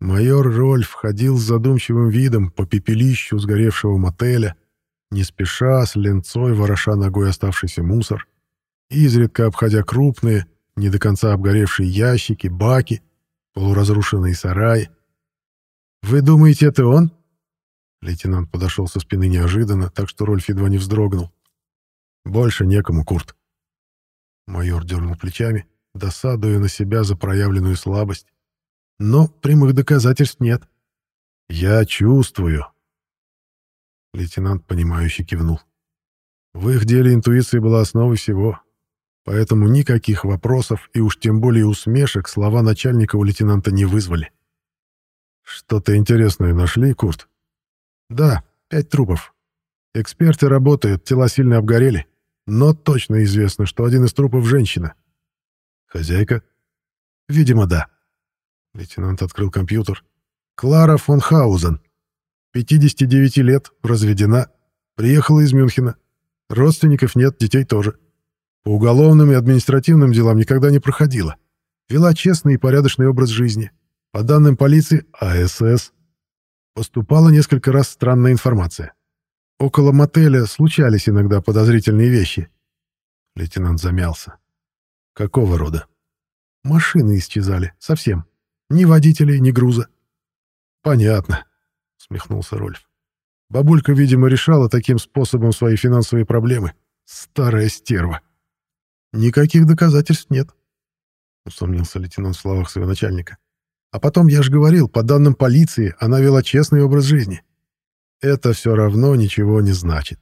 Майор Рольф ходил с задумчивым видом по пепелищу сгоревшего мотеля, не спеша, с ленцой вороша ногой оставшийся мусор, изредка обходя крупные, не до конца обгоревшие ящики, баки, полуразрушенные сараи. «Вы думаете, это он?» Лейтенант подошел со спины неожиданно, так что Рольф едва не вздрогнул. «Больше некому, Курт». Майор дернул плечами, досадуя на себя за проявленную слабость. «Но прямых доказательств нет». «Я чувствую». Лейтенант, понимающе кивнул. В их деле интуиция была основой всего, поэтому никаких вопросов и уж тем более усмешек слова начальника у лейтенанта не вызвали. «Что-то интересное нашли, Курт?» «Да, пять трупов. Эксперты работают, тела сильно обгорели, но точно известно, что один из трупов — женщина». «Хозяйка?» «Видимо, да». Лейтенант открыл компьютер. «Клара фон Хаузен. 59 лет, разведена. Приехала из Мюнхена. Родственников нет, детей тоже. По уголовным и административным делам никогда не проходила. Вела честный и порядочный образ жизни. По данным полиции, АСС. Поступала несколько раз странная информация. Около мотеля случались иногда подозрительные вещи. Лейтенант замялся. Какого рода? Машины исчезали. Совсем. Ни водителей, ни груза. Понятно, смехнулся Рольф. Бабулька, видимо, решала таким способом свои финансовые проблемы. Старая стерва. Никаких доказательств нет, усомнился лейтенант в словах своего начальника. А потом, я же говорил, по данным полиции, она вела честный образ жизни. Это все равно ничего не значит,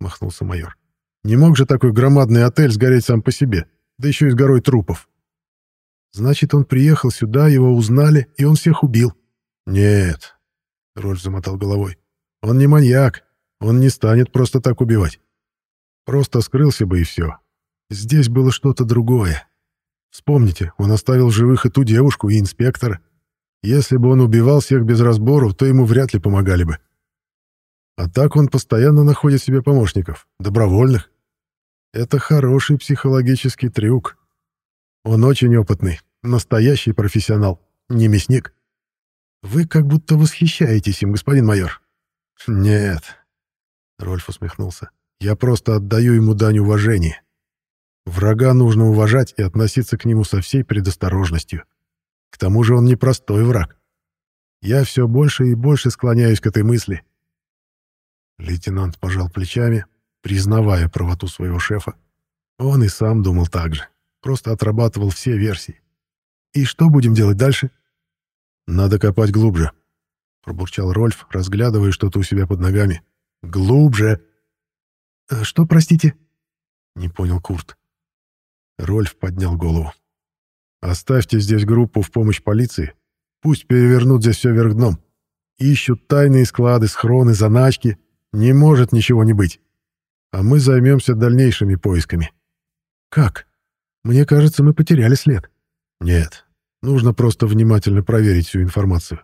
махнулся майор. Не мог же такой громадный отель сгореть сам по себе, да еще и с горой трупов. Значит, он приехал сюда, его узнали, и он всех убил. Нет, Рольф замотал головой. Он не маньяк, он не станет просто так убивать. Просто скрылся бы и все. Здесь было что-то другое. Вспомните, он оставил живых и ту девушку, и инспектора. Если бы он убивал всех без разбору, то ему вряд ли помогали бы. А так он постоянно находит себе помощников, добровольных. Это хороший психологический трюк. Он очень опытный, настоящий профессионал, не мясник. Вы как будто восхищаетесь им, господин майор. Нет, Рольф усмехнулся. Я просто отдаю ему дань уважения. Врага нужно уважать и относиться к нему со всей предосторожностью. К тому же он не простой враг. Я все больше и больше склоняюсь к этой мысли. Лейтенант пожал плечами, признавая правоту своего шефа. Он и сам думал так же, просто отрабатывал все версии. «И что будем делать дальше?» «Надо копать глубже», — пробурчал Рольф, разглядывая что-то у себя под ногами. «Глубже!» «А «Что, простите?» — не понял Курт. Рольф поднял голову. «Оставьте здесь группу в помощь полиции. Пусть перевернут здесь все вверх дном. Ищут тайные склады, схроны, заначки. Не может ничего не быть. А мы займемся дальнейшими поисками». «Как? Мне кажется, мы потеряли след». «Нет. Нужно просто внимательно проверить всю информацию.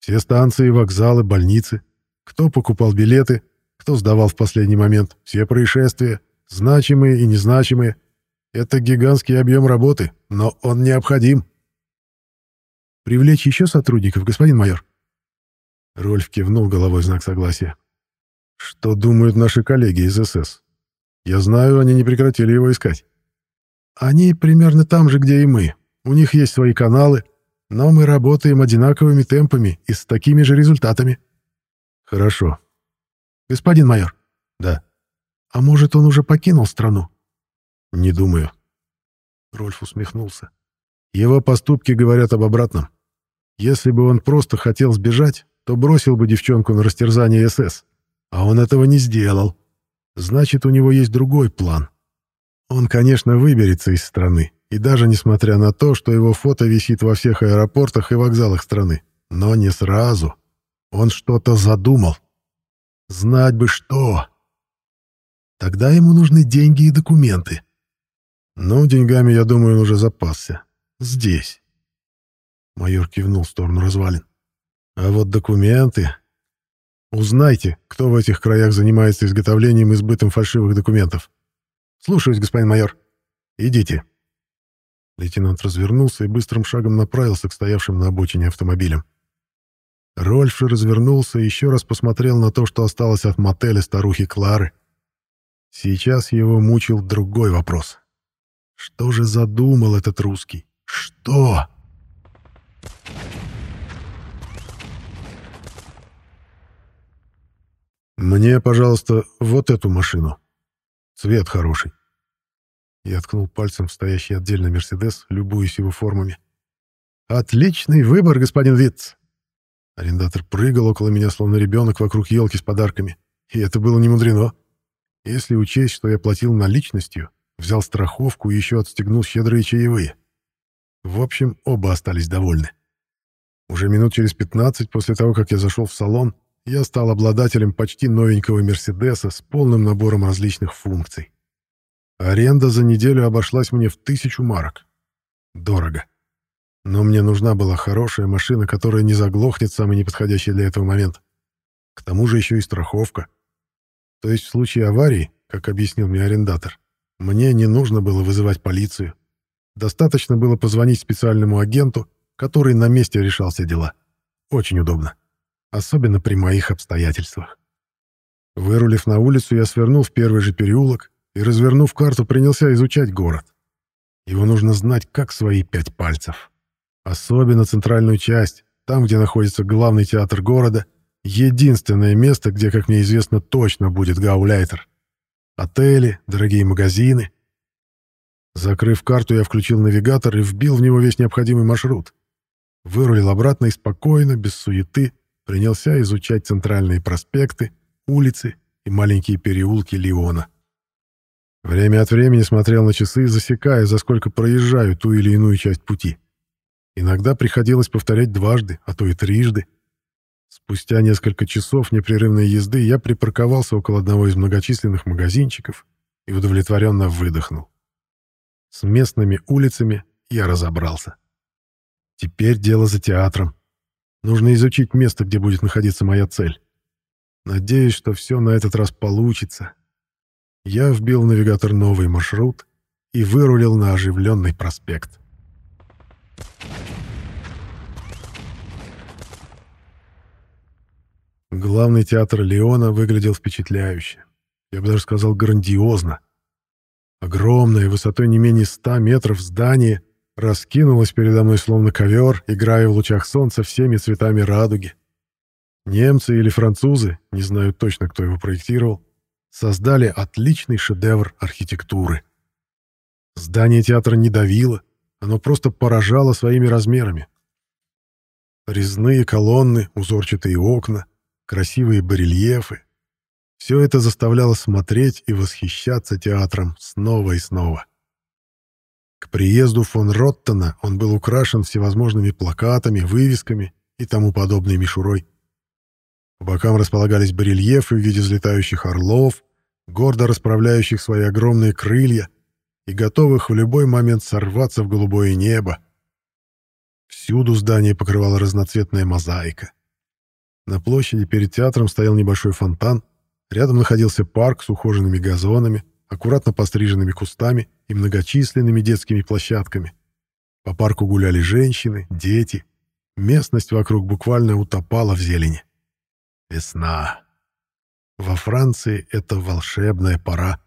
Все станции, вокзалы, больницы. Кто покупал билеты, кто сдавал в последний момент. Все происшествия, значимые и незначимые. Это гигантский объем работы, но он необходим. Привлечь еще сотрудников, господин майор? Рольф кивнул головой в знак согласия. Что думают наши коллеги из СС? Я знаю, они не прекратили его искать. Они примерно там же, где и мы. У них есть свои каналы, но мы работаем одинаковыми темпами и с такими же результатами. Хорошо. Господин майор. Да. А может, он уже покинул страну? «Не думаю». Рольф усмехнулся. «Его поступки говорят об обратном. Если бы он просто хотел сбежать, то бросил бы девчонку на растерзание СС. А он этого не сделал. Значит, у него есть другой план. Он, конечно, выберется из страны, и даже несмотря на то, что его фото висит во всех аэропортах и вокзалах страны. Но не сразу. Он что-то задумал. Знать бы что. Тогда ему нужны деньги и документы. Ну, деньгами, я думаю, он уже запасся. Здесь. Майор кивнул в сторону развалин. А вот документы... Узнайте, кто в этих краях занимается изготовлением и сбытом фальшивых документов. Слушаюсь, господин майор. Идите. Лейтенант развернулся и быстрым шагом направился к стоявшим на обочине автомобилям. Рольф же развернулся и еще раз посмотрел на то, что осталось от мотеля старухи Клары. Сейчас его мучил другой вопрос. Что же задумал этот русский? Что? «Мне, пожалуйста, вот эту машину. Цвет хороший». Я ткнул пальцем в стоящий отдельно «Мерседес», любуясь его формами. «Отличный выбор, господин Витц!» Арендатор прыгал около меня, словно ребенок вокруг елки с подарками. И это было не мудрено. Если учесть, что я платил наличностью, взял страховку и еще отстегнул щедрые чаевые. В общем, оба остались довольны. Уже минут через 15 после того, как я зашел в салон, я стал обладателем почти новенького «Мерседеса» с полным набором различных функций. Аренда за неделю обошлась мне в тысячу марок. Дорого. Но мне нужна была хорошая машина, которая не заглохнет в самый неподходящий для этого момент. К тому же еще и страховка. То есть в случае аварии, как объяснил мне арендатор, мне не нужно было вызывать полицию. Достаточно было позвонить специальному агенту, который на месте решал все дела. Очень удобно. Особенно при моих обстоятельствах. Вырулив на улицу, я свернул в первый же переулок и, развернув карту, принялся изучать город. Его нужно знать как свои пять пальцев. Особенно центральную часть, там, где находится главный театр города, единственное место, где, как мне известно, точно будет гауляйтер. Отели, дорогие магазины. Закрыв карту, я включил навигатор и вбил в него весь необходимый маршрут. Вырулил обратно и спокойно, без суеты, принялся изучать центральные проспекты, улицы и маленькие переулки Лиона. Время от времени смотрел на часы, засекая, за сколько проезжаю ту или иную часть пути. Иногда приходилось повторять дважды, а то и трижды. Спустя несколько часов непрерывной езды я припарковался около одного из многочисленных магазинчиков и удовлетворенно выдохнул. С местными улицами я разобрался. Теперь дело за театром. Нужно изучить место, где будет находиться моя цель. Надеюсь, что все на этот раз получится. Я вбил в навигатор новый маршрут и вырулил на оживленный проспект. Главный театр Леона выглядел впечатляюще. Я бы даже сказал, грандиозно. Огромное, высотой не менее ста метров здание раскинулось передо мной словно ковер, играя в лучах солнца всеми цветами радуги. Немцы или французы, не знаю точно, кто его проектировал, создали отличный шедевр архитектуры. Здание театра не давило, оно просто поражало своими размерами. Резные колонны, узорчатые окна, красивые барельефы. Все это заставляло смотреть и восхищаться театром снова и снова. К приезду фон Роттона он был украшен всевозможными плакатами, вывесками и тому подобной мишурой. По бокам располагались барельефы в виде взлетающих орлов, гордо расправляющих свои огромные крылья и готовых в любой момент сорваться в голубое небо. Всюду здание покрывала разноцветная мозаика. На площади перед театром стоял небольшой фонтан, рядом находился парк с ухоженными газонами, аккуратно постриженными кустами и многочисленными детскими площадками. По парку гуляли женщины, дети. Местность вокруг буквально утопала в зелени. Весна. Во Франции это волшебная пора.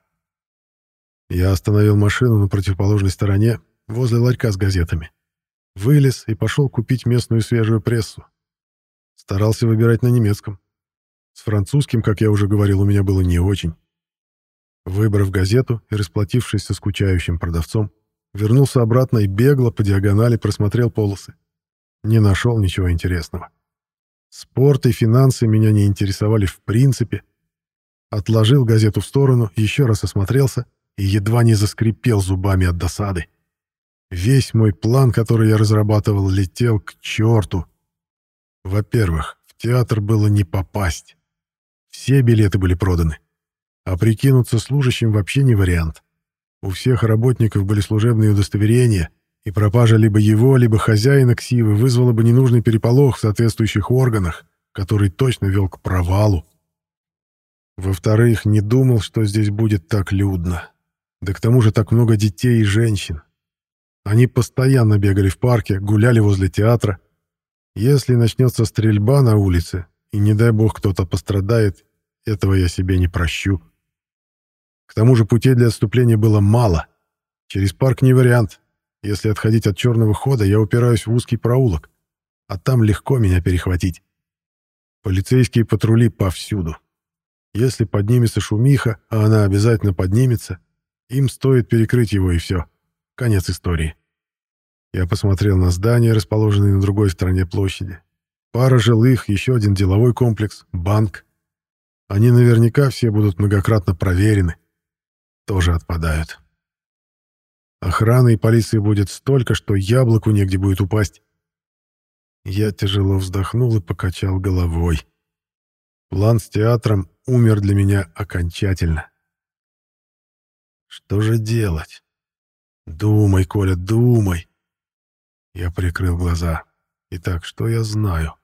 Я остановил машину на противоположной стороне, возле ларька с газетами. Вылез и пошел купить местную свежую прессу. Старался выбирать на немецком. С французским, как я уже говорил, у меня было не очень. Выбрав газету и расплатившись со скучающим продавцом, вернулся обратно и бегло по диагонали просмотрел полосы. Не нашел ничего интересного. Спорт и финансы меня не интересовали в принципе. Отложил газету в сторону, еще раз осмотрелся — и едва не заскрипел зубами от досады. Весь мой план, который я разрабатывал, летел к черту. Во-первых, в театр было не попасть. Все билеты были проданы. А прикинуться служащим вообще не вариант. У всех работников были служебные удостоверения, и пропажа либо его, либо хозяина ксивы вызвала бы ненужный переполох в соответствующих органах, который точно вел к провалу. Во-вторых, не думал, что здесь будет так людно. Да к тому же так много детей и женщин. Они постоянно бегали в парке, гуляли возле театра. Если начнется стрельба на улице, и не дай бог кто-то пострадает, этого я себе не прощу. К тому же путей для отступления было мало. Через парк не вариант. Если отходить от черного хода, я упираюсь в узкий проулок, а там легко меня перехватить. Полицейские патрули повсюду. Если поднимется шумиха, а она обязательно поднимется, им стоит перекрыть его и все. Конец истории. Я посмотрел на здания, расположенные на другой стороне площади. Пара жилых, еще один деловой комплекс, банк. Они наверняка все будут многократно проверены. Тоже отпадают. Охраны и полиции будет столько, что яблоку негде будет упасть. Я тяжело вздохнул и покачал головой. План с театром умер для меня окончательно. Что же делать? Думай, Коля, думай. Я прикрыл глаза. Итак, что я знаю?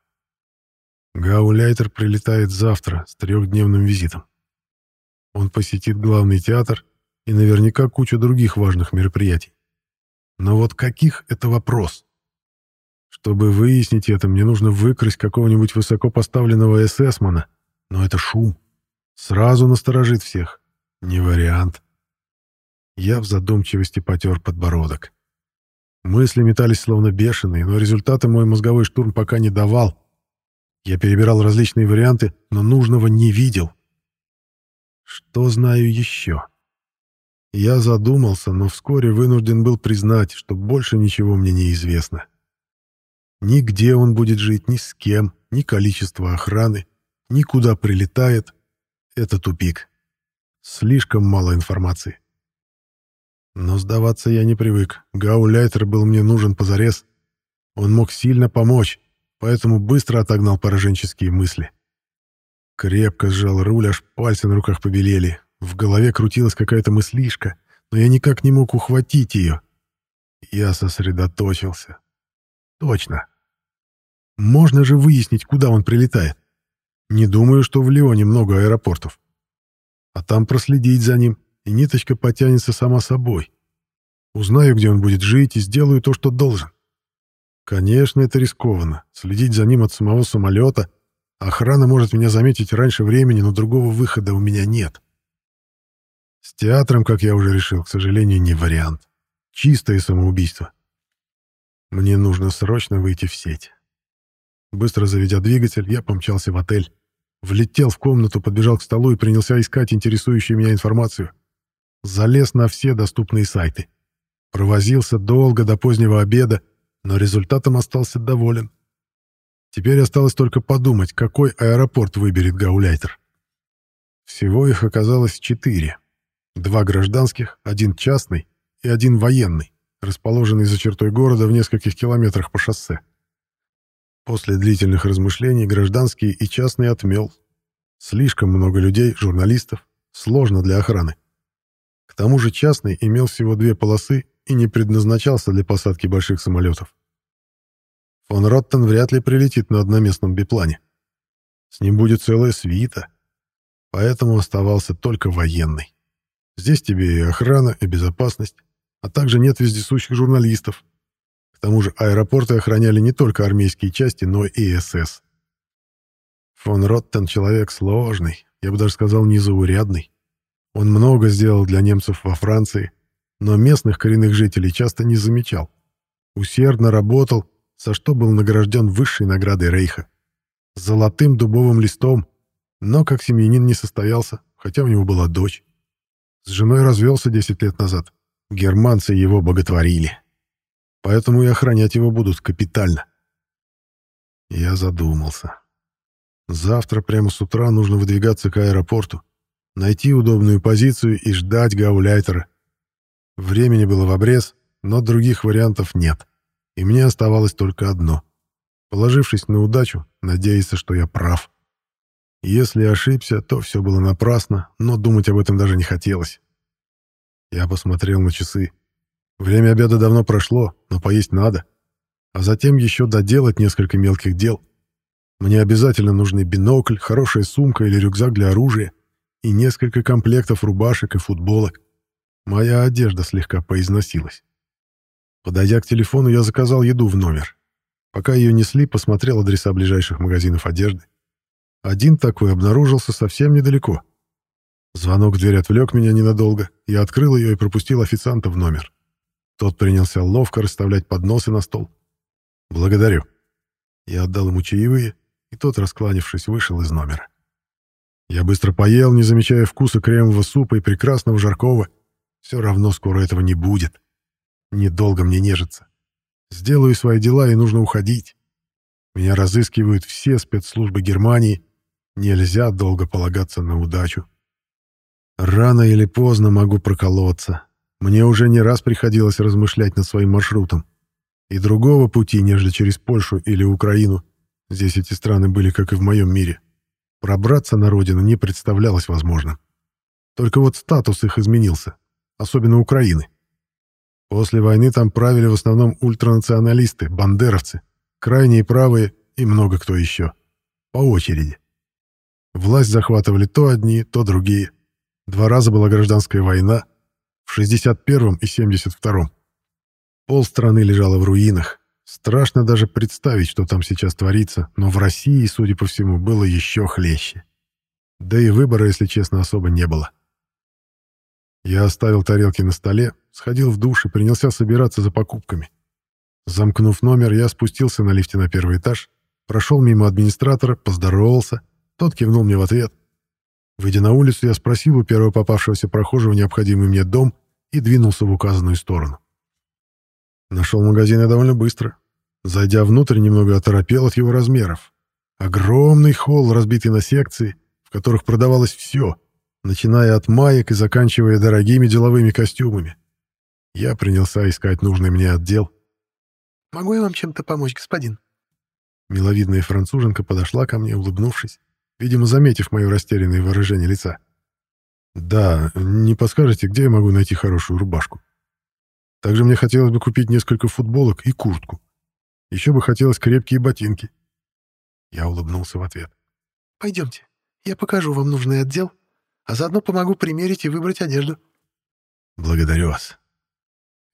Гауляйтер прилетает завтра с трехдневным визитом. Он посетит главный театр и наверняка кучу других важных мероприятий. Но вот каких — это вопрос? Чтобы выяснить это, мне нужно выкрасть какого-нибудь высокопоставленного эсэсмана, но это шум. Сразу насторожит всех. Не вариант. Я в задумчивости потер подбородок. Мысли метались словно бешеные, но результаты мой мозговой штурм пока не давал. Я перебирал различные варианты, но нужного не видел. Что знаю еще? Я задумался, но вскоре вынужден был признать, что больше ничего мне не известно. Ни где он будет жить, ни с кем, ни количество охраны, ни куда прилетает. Это тупик. Слишком мало информации. Но сдаваться я не привык. Гауляйтер был мне нужен позарез. Он мог сильно помочь, поэтому быстро отогнал пораженческие мысли. Крепко сжал руль, аж пальцы на руках побелели. В голове крутилась какая-то мыслишка, но я никак не мог ухватить ее. Я сосредоточился. Точно. Можно же выяснить, куда он прилетает. Не думаю, что в Лионе много аэропортов. А там проследить за ним, и ниточка потянется сама собой. Узнаю, где он будет жить, и сделаю то, что должен. Конечно, это рискованно. Следить за ним от самого самолета. Охрана может меня заметить раньше времени, но другого выхода у меня нет. С театром, как я уже решил, к сожалению, не вариант. Чистое самоубийство. Мне нужно срочно выйти в сеть. Быстро заведя двигатель, я помчался в отель. Влетел в комнату, подбежал к столу и принялся искать интересующую меня информацию. Залез на все доступные сайты. Провозился долго до позднего обеда, но результатом остался доволен. Теперь осталось только подумать, какой аэропорт выберет Гауляйтер. Всего их оказалось четыре. Два гражданских, один частный и один военный, расположенный за чертой города в нескольких километрах по шоссе. После длительных размышлений гражданский и частный отмел. Слишком много людей, журналистов, сложно для охраны. К тому же частный имел всего две полосы и не предназначался для посадки больших самолетов. Фон Роттен вряд ли прилетит на одноместном биплане. С ним будет целая свита, поэтому оставался только военный. Здесь тебе и охрана, и безопасность, а также нет вездесущих журналистов, тому же аэропорты охраняли не только армейские части, но и СС. Фон Роттен человек сложный, я бы даже сказал, незаурядный. Он много сделал для немцев во Франции, но местных коренных жителей часто не замечал. Усердно работал, за что был награжден высшей наградой Рейха. Золотым дубовым листом, но как семьянин не состоялся, хотя у него была дочь. С женой развелся 10 лет назад. Германцы его боготворили поэтому и охранять его будут капитально. Я задумался. Завтра прямо с утра нужно выдвигаться к аэропорту, найти удобную позицию и ждать гауляйтера. Времени было в обрез, но других вариантов нет, и мне оставалось только одно. Положившись на удачу, надеяться, что я прав. Если ошибся, то все было напрасно, но думать об этом даже не хотелось. Я посмотрел на часы. Время обеда давно прошло, но поесть надо. А затем еще доделать несколько мелких дел. Мне обязательно нужны бинокль, хорошая сумка или рюкзак для оружия и несколько комплектов рубашек и футболок. Моя одежда слегка поизносилась. Подойдя к телефону, я заказал еду в номер. Пока ее несли, посмотрел адреса ближайших магазинов одежды. Один такой обнаружился совсем недалеко. Звонок в дверь отвлек меня ненадолго. Я открыл ее и пропустил официанта в номер. Тот принялся ловко расставлять подносы на стол. «Благодарю». Я отдал ему чаевые, и тот, раскланившись, вышел из номера. Я быстро поел, не замечая вкуса кремового супа и прекрасного жаркого. Все равно скоро этого не будет. Недолго мне нежиться. Сделаю свои дела, и нужно уходить. Меня разыскивают все спецслужбы Германии. Нельзя долго полагаться на удачу. Рано или поздно могу проколоться. Мне уже не раз приходилось размышлять над своим маршрутом. И другого пути, нежели через Польшу или Украину, здесь эти страны были, как и в моем мире, пробраться на родину не представлялось возможным. Только вот статус их изменился, особенно Украины. После войны там правили в основном ультранационалисты, бандеровцы, крайние правые и много кто еще. По очереди. Власть захватывали то одни, то другие. Два раза была гражданская война, в 61-м и 72-м. Пол страны лежало в руинах. Страшно даже представить, что там сейчас творится, но в России, судя по всему, было еще хлеще. Да и выбора, если честно, особо не было. Я оставил тарелки на столе, сходил в душ и принялся собираться за покупками. Замкнув номер, я спустился на лифте на первый этаж, прошел мимо администратора, поздоровался, тот кивнул мне в ответ. Выйдя на улицу, я спросил у первого попавшегося прохожего необходимый мне дом и двинулся в указанную сторону. Нашел магазин я довольно быстро. Зайдя внутрь, немного оторопел от его размеров. Огромный холл, разбитый на секции, в которых продавалось все, начиная от маек и заканчивая дорогими деловыми костюмами. Я принялся искать нужный мне отдел. «Могу я вам чем-то помочь, господин?» Миловидная француженка подошла ко мне, улыбнувшись, видимо, заметив мое растерянное выражение лица. «Да, не подскажете, где я могу найти хорошую рубашку? Также мне хотелось бы купить несколько футболок и куртку. Еще бы хотелось крепкие ботинки». Я улыбнулся в ответ. «Пойдемте, я покажу вам нужный отдел, а заодно помогу примерить и выбрать одежду». «Благодарю вас».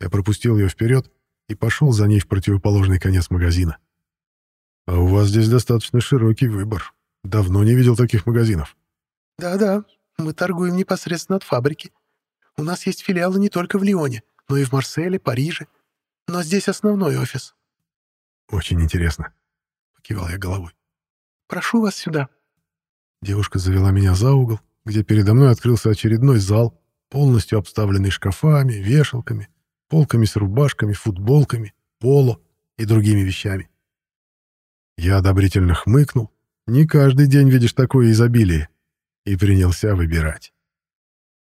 Я пропустил ее вперед и пошел за ней в противоположный конец магазина. «А у вас здесь достаточно широкий выбор. Давно не видел таких магазинов». «Да-да, мы торгуем непосредственно от фабрики. У нас есть филиалы не только в Лионе, но и в Марселе, Париже. Но здесь основной офис». «Очень интересно», — покивал я головой. «Прошу вас сюда». Девушка завела меня за угол, где передо мной открылся очередной зал, полностью обставленный шкафами, вешалками, полками с рубашками, футболками, поло и другими вещами. Я одобрительно хмыкнул. Не каждый день видишь такое изобилие. И принялся выбирать.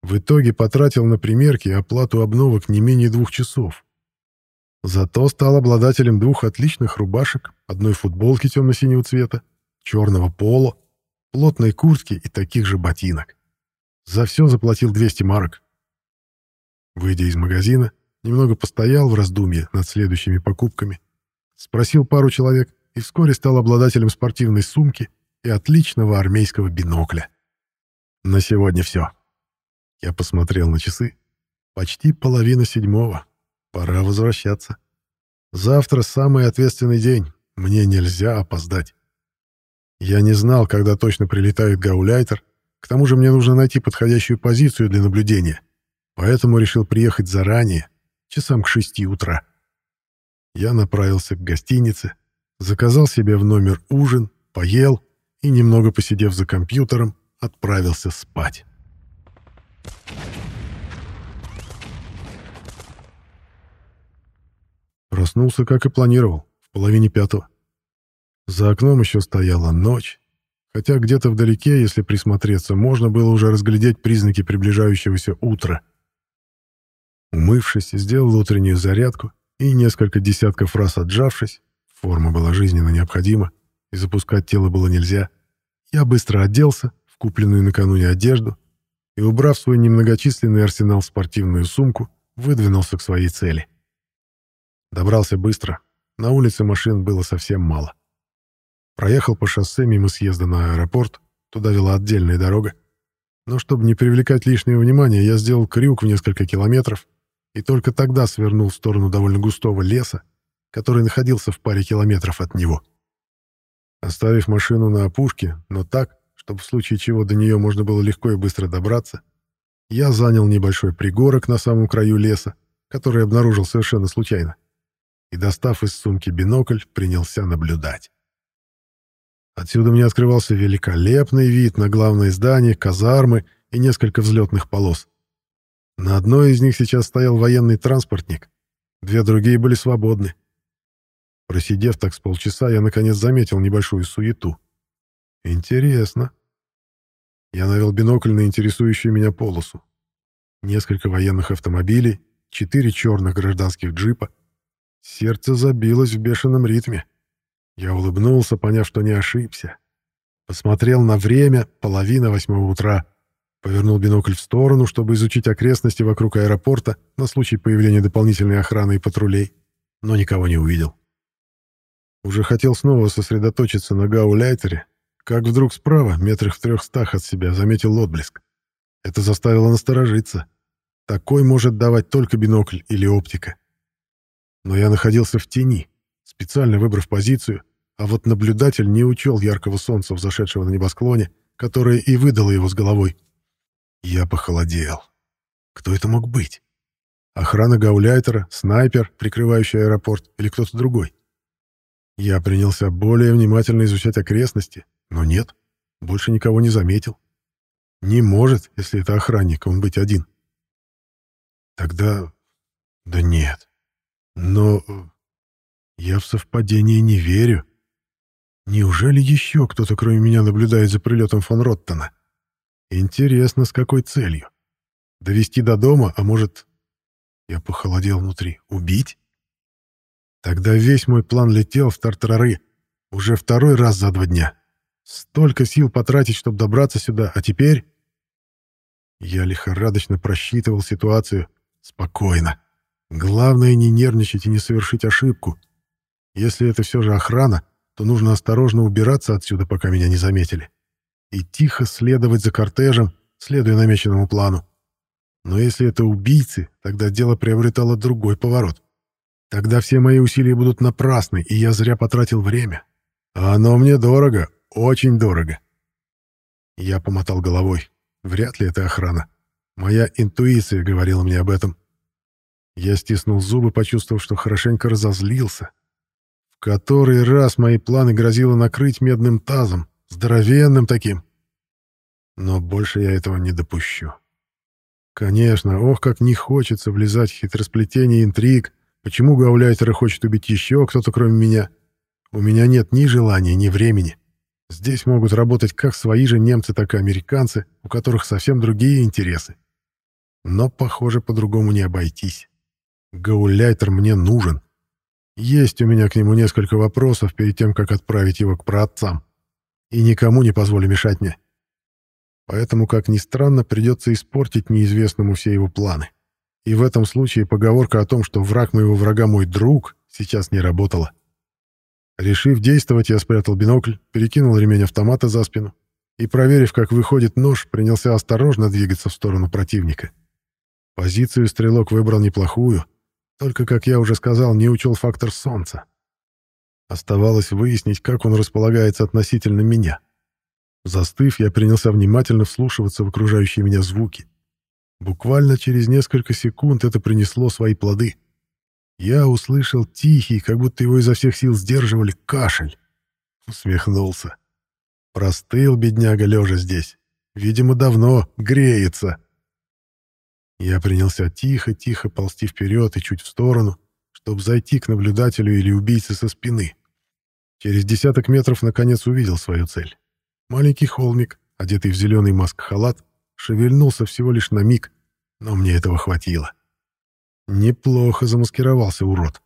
В итоге потратил на примерки оплату обновок не менее двух часов. Зато стал обладателем двух отличных рубашек, одной футболки темно-синего цвета, черного пола, плотной куртки и таких же ботинок. За все заплатил 200 марок. Выйдя из магазина, Немного постоял в раздумье над следующими покупками. Спросил пару человек и вскоре стал обладателем спортивной сумки и отличного армейского бинокля. На сегодня все. Я посмотрел на часы. Почти половина седьмого. Пора возвращаться. Завтра самый ответственный день. Мне нельзя опоздать. Я не знал, когда точно прилетает гауляйтер. К тому же мне нужно найти подходящую позицию для наблюдения. Поэтому решил приехать заранее часам к шести утра. Я направился к гостинице, заказал себе в номер ужин, поел и, немного посидев за компьютером, отправился спать. Проснулся, как и планировал, в половине пятого. За окном еще стояла ночь, хотя где-то вдалеке, если присмотреться, можно было уже разглядеть признаки приближающегося утра — Умывшись, сделал утреннюю зарядку и несколько десятков раз отжавшись, форма была жизненно необходима, и запускать тело было нельзя, я быстро оделся в купленную накануне одежду и, убрав свой немногочисленный арсенал в спортивную сумку, выдвинулся к своей цели. Добрался быстро, на улице машин было совсем мало. Проехал по шоссе мимо съезда на аэропорт, туда вела отдельная дорога. Но чтобы не привлекать лишнего внимания, я сделал крюк в несколько километров и только тогда свернул в сторону довольно густого леса, который находился в паре километров от него. Оставив машину на опушке, но так, чтобы в случае чего до нее можно было легко и быстро добраться, я занял небольшой пригорок на самом краю леса, который обнаружил совершенно случайно, и, достав из сумки бинокль, принялся наблюдать. Отсюда мне открывался великолепный вид на главное здание, казармы и несколько взлетных полос. На одной из них сейчас стоял военный транспортник, две другие были свободны. Просидев так с полчаса, я наконец заметил небольшую суету. Интересно. Я навел бинокль на интересующую меня полосу. Несколько военных автомобилей, четыре черных гражданских джипа. Сердце забилось в бешеном ритме. Я улыбнулся, поняв, что не ошибся. Посмотрел на время, половина восьмого утра. Повернул бинокль в сторону, чтобы изучить окрестности вокруг аэропорта на случай появления дополнительной охраны и патрулей, но никого не увидел. Уже хотел снова сосредоточиться на гауляйтере, как вдруг справа, метрах в трехстах от себя, заметил отблеск. Это заставило насторожиться. Такой может давать только бинокль или оптика. Но я находился в тени, специально выбрав позицию, а вот наблюдатель не учел яркого солнца, взошедшего на небосклоне, которое и выдало его с головой. Я похолодел. Кто это мог быть? Охрана гауляйтера, снайпер, прикрывающий аэропорт, или кто-то другой? Я принялся более внимательно изучать окрестности, но нет, больше никого не заметил. Не может, если это охранник, он быть один. Тогда... Да нет. Но... Э, я в совпадение не верю. Неужели еще кто-то, кроме меня, наблюдает за прилетом фон Роттона? Интересно, с какой целью? Довести до дома, а может... Я похолодел внутри. Убить? Тогда весь мой план летел в тартарары. Уже второй раз за два дня. Столько сил потратить, чтобы добраться сюда, а теперь... Я лихорадочно просчитывал ситуацию. Спокойно. Главное не нервничать и не совершить ошибку. Если это все же охрана, то нужно осторожно убираться отсюда, пока меня не заметили. И тихо следовать за кортежем, следуя намеченному плану. Но если это убийцы, тогда дело приобретало другой поворот. Тогда все мои усилия будут напрасны, и я зря потратил время. А оно мне дорого, очень дорого. Я помотал головой. Вряд ли это охрана. Моя интуиция говорила мне об этом. Я стиснул зубы, почувствовав, что хорошенько разозлился. В который раз мои планы грозило накрыть медным тазом, здоровенным таким. Но больше я этого не допущу. Конечно, ох, как не хочется влезать в хитросплетение интриг, почему гауляйтера хочет убить еще кто-то, кроме меня. У меня нет ни желания, ни времени. Здесь могут работать как свои же немцы, так и американцы, у которых совсем другие интересы. Но, похоже, по-другому не обойтись. Гауляйтер мне нужен. Есть у меня к нему несколько вопросов перед тем, как отправить его к праотцам. И никому не позволю мешать мне. Поэтому, как ни странно, придется испортить неизвестному все его планы. И в этом случае поговорка о том, что враг моего врага мой друг, сейчас не работала. Решив действовать, я спрятал бинокль, перекинул ремень автомата за спину и, проверив, как выходит нож, принялся осторожно двигаться в сторону противника. Позицию стрелок выбрал неплохую, только, как я уже сказал, не учел фактор солнца. Оставалось выяснить, как он располагается относительно меня. Застыв, я принялся внимательно вслушиваться в окружающие меня звуки. Буквально через несколько секунд это принесло свои плоды — я услышал тихий, как будто его изо всех сил сдерживали, кашель. Усмехнулся. Простыл бедняга лежа здесь. Видимо, давно греется. Я принялся тихо-тихо ползти вперед и чуть в сторону, чтобы зайти к наблюдателю или убийце со спины. Через десяток метров наконец увидел свою цель. Маленький холмик, одетый в зеленый маск-халат, шевельнулся всего лишь на миг, но мне этого хватило. Неплохо замаскировался урод.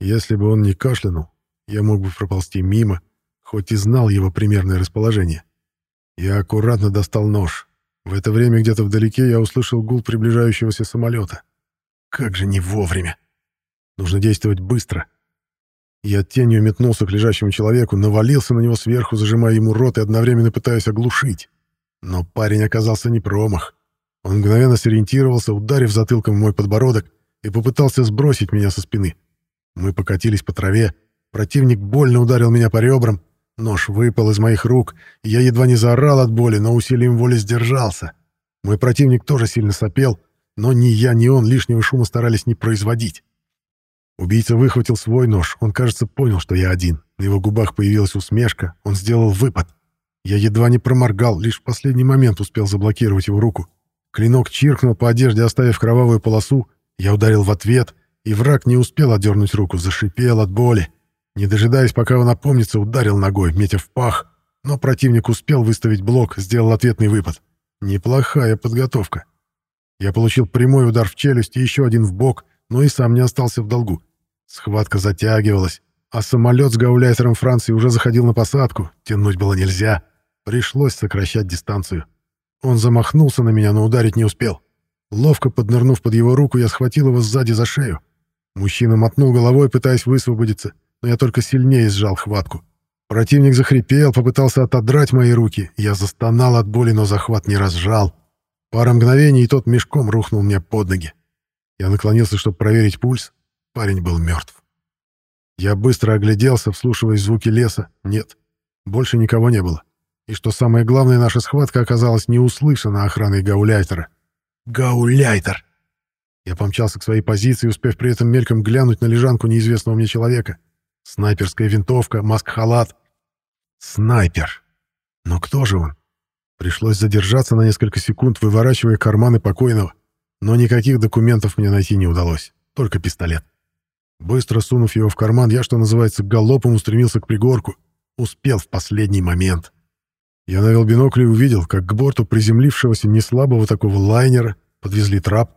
Если бы он не кашлянул, я мог бы проползти мимо, хоть и знал его примерное расположение. Я аккуратно достал нож. В это время где-то вдалеке я услышал гул приближающегося самолета. Как же не вовремя! Нужно действовать быстро. Я тенью метнулся к лежащему человеку, навалился на него сверху, зажимая ему рот и одновременно пытаясь оглушить. Но парень оказался не промах. Он мгновенно сориентировался, ударив затылком в мой подбородок, и попытался сбросить меня со спины. Мы покатились по траве, противник больно ударил меня по ребрам, нож выпал из моих рук, и я едва не заорал от боли, но усилием воли сдержался. Мой противник тоже сильно сопел, но ни я, ни он лишнего шума старались не производить. Убийца выхватил свой нож, он, кажется, понял, что я один. На его губах появилась усмешка, он сделал выпад. Я едва не проморгал, лишь в последний момент успел заблокировать его руку. Клинок чиркнул по одежде, оставив кровавую полосу. Я ударил в ответ, и враг не успел отдернуть руку, зашипел от боли. Не дожидаясь, пока он опомнится, ударил ногой, метя в пах. Но противник успел выставить блок, сделал ответный выпад. Неплохая подготовка. Я получил прямой удар в челюсть и еще один в бок, но и сам не остался в долгу. Схватка затягивалась, а самолет с гауляйтером Франции уже заходил на посадку. Тянуть было нельзя. Пришлось сокращать дистанцию. Он замахнулся на меня, но ударить не успел. Ловко поднырнув под его руку, я схватил его сзади за шею. Мужчина мотнул головой, пытаясь высвободиться, но я только сильнее сжал хватку. Противник захрипел, попытался отодрать мои руки. Я застонал от боли, но захват не разжал. Пара мгновений, и тот мешком рухнул мне под ноги. Я наклонился, чтобы проверить пульс. Парень был мертв. Я быстро огляделся, вслушиваясь в звуки леса. Нет, больше никого не было. И что самое главное, наша схватка оказалась не услышана охраной Гауляйтера. Гауляйтер! Я помчался к своей позиции, успев при этом мельком глянуть на лежанку неизвестного мне человека. Снайперская винтовка, маск-халат. Снайпер. Но кто же он? Пришлось задержаться на несколько секунд, выворачивая карманы покойного. Но никаких документов мне найти не удалось. Только пистолет. Быстро сунув его в карман, я, что называется, галопом устремился к пригорку. Успел в последний момент. Я навел бинокль и увидел, как к борту приземлившегося неслабого такого лайнера подвезли трап.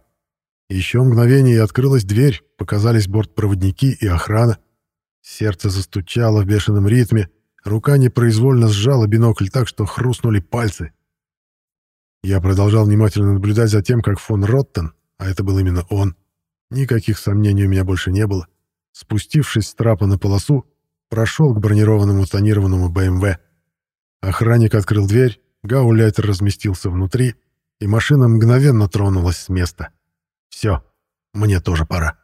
Еще мгновение, и открылась дверь, показались бортпроводники и охрана. Сердце застучало в бешеном ритме, рука непроизвольно сжала бинокль так, что хрустнули пальцы. Я продолжал внимательно наблюдать за тем, как фон Роттен, а это был именно он, никаких сомнений у меня больше не было, спустившись с трапа на полосу, прошел к бронированному тонированному БМВ. Охранник открыл дверь, гауляйтер разместился внутри, и машина мгновенно тронулась с места. Все, мне тоже пора.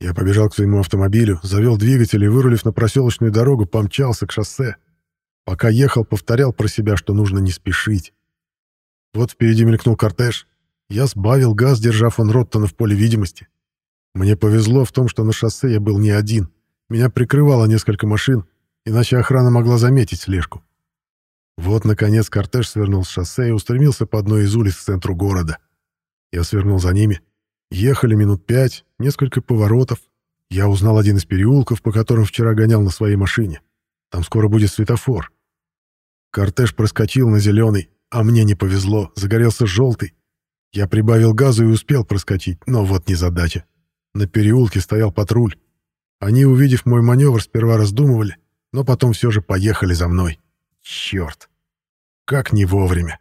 Я побежал к своему автомобилю, завел двигатель и, вырулив на проселочную дорогу, помчался к шоссе. Пока ехал, повторял про себя, что нужно не спешить. Вот впереди мелькнул кортеж. Я сбавил газ, держа фон Роттона в поле видимости. Мне повезло в том, что на шоссе я был не один. Меня прикрывало несколько машин, иначе охрана могла заметить слежку. Вот, наконец, кортеж свернул с шоссе и устремился по одной из улиц к центру города. Я свернул за ними. Ехали минут пять, несколько поворотов. Я узнал один из переулков, по которым вчера гонял на своей машине. Там скоро будет светофор. Кортеж проскочил на зеленый, а мне не повезло, загорелся желтый. Я прибавил газу и успел проскочить, но вот незадача. На переулке стоял патруль. Они, увидев мой маневр, сперва раздумывали, но потом все же поехали за мной. Черт! Как не вовремя!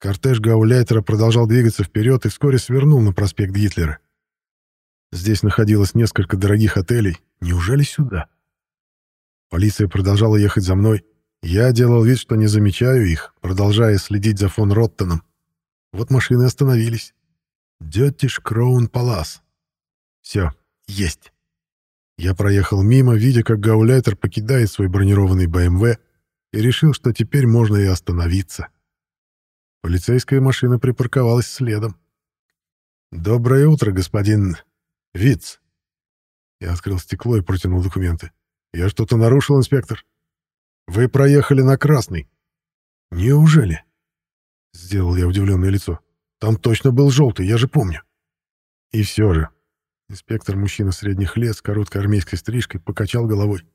Кортеж Гауляйтера продолжал двигаться вперед и вскоре свернул на проспект Гитлера. Здесь находилось несколько дорогих отелей. Неужели сюда? Полиция продолжала ехать за мной. Я делал вид, что не замечаю их, продолжая следить за фон Роттоном. Вот машины остановились. Дёттиш Кроун Палас. Все, есть. Я проехал мимо, видя, как Гауляйтер покидает свой бронированный БМВ, и решил, что теперь можно и остановиться. Полицейская машина припарковалась следом. «Доброе утро, господин Виц». Я открыл стекло и протянул документы. «Я что-то нарушил, инспектор?» «Вы проехали на красный». «Неужели?» Сделал я удивленное лицо. «Там точно был желтый, я же помню». И все же. Инспектор, мужчина средних лет, с короткой армейской стрижкой, покачал головой.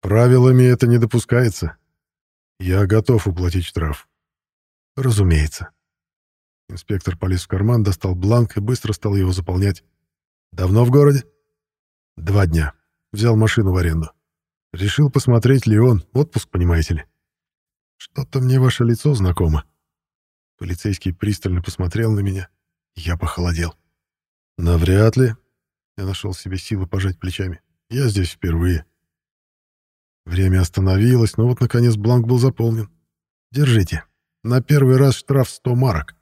«Правилами это не допускается. Я готов уплатить штраф». «Разумеется». Инспектор полез в карман, достал бланк и быстро стал его заполнять. «Давно в городе?» «Два дня. Взял машину в аренду. Решил посмотреть Леон. Отпуск, понимаете ли. Что-то мне ваше лицо знакомо». Полицейский пристально посмотрел на меня. Я похолодел. «Навряд ли». Я нашел себе силы пожать плечами. «Я здесь впервые». Время остановилось, но вот, наконец, бланк был заполнен. «Держите. На первый раз штраф 100 марок.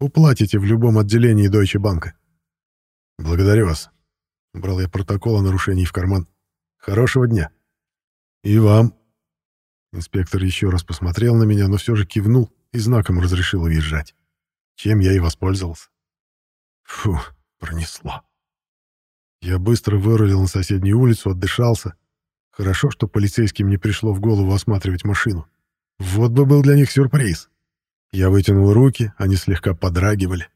Уплатите в любом отделении Deutsche Bank. Благодарю вас. Брал я протокол о нарушении в карман. Хорошего дня. И вам. Инспектор еще раз посмотрел на меня, но все же кивнул и знаком разрешил уезжать. Чем я и воспользовался. Фу, пронесло. Я быстро вырулил на соседнюю улицу, отдышался. Хорошо, что полицейским не пришло в голову осматривать машину. Вот бы был для них сюрприз. Я вытянул руки, они слегка подрагивали.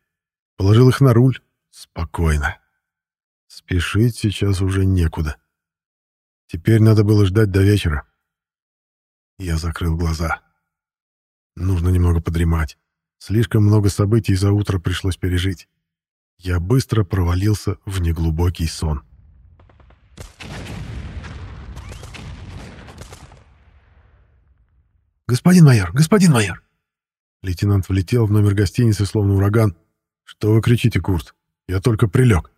Положил их на руль. Спокойно. Спешить сейчас уже некуда. Теперь надо было ждать до вечера. Я закрыл глаза. Нужно немного подремать. Слишком много событий за утро пришлось пережить. Я быстро провалился в неглубокий сон. «Господин майор! Господин майор!» Лейтенант влетел в номер гостиницы, словно ураган. «Что вы кричите, Курт? Я только прилег».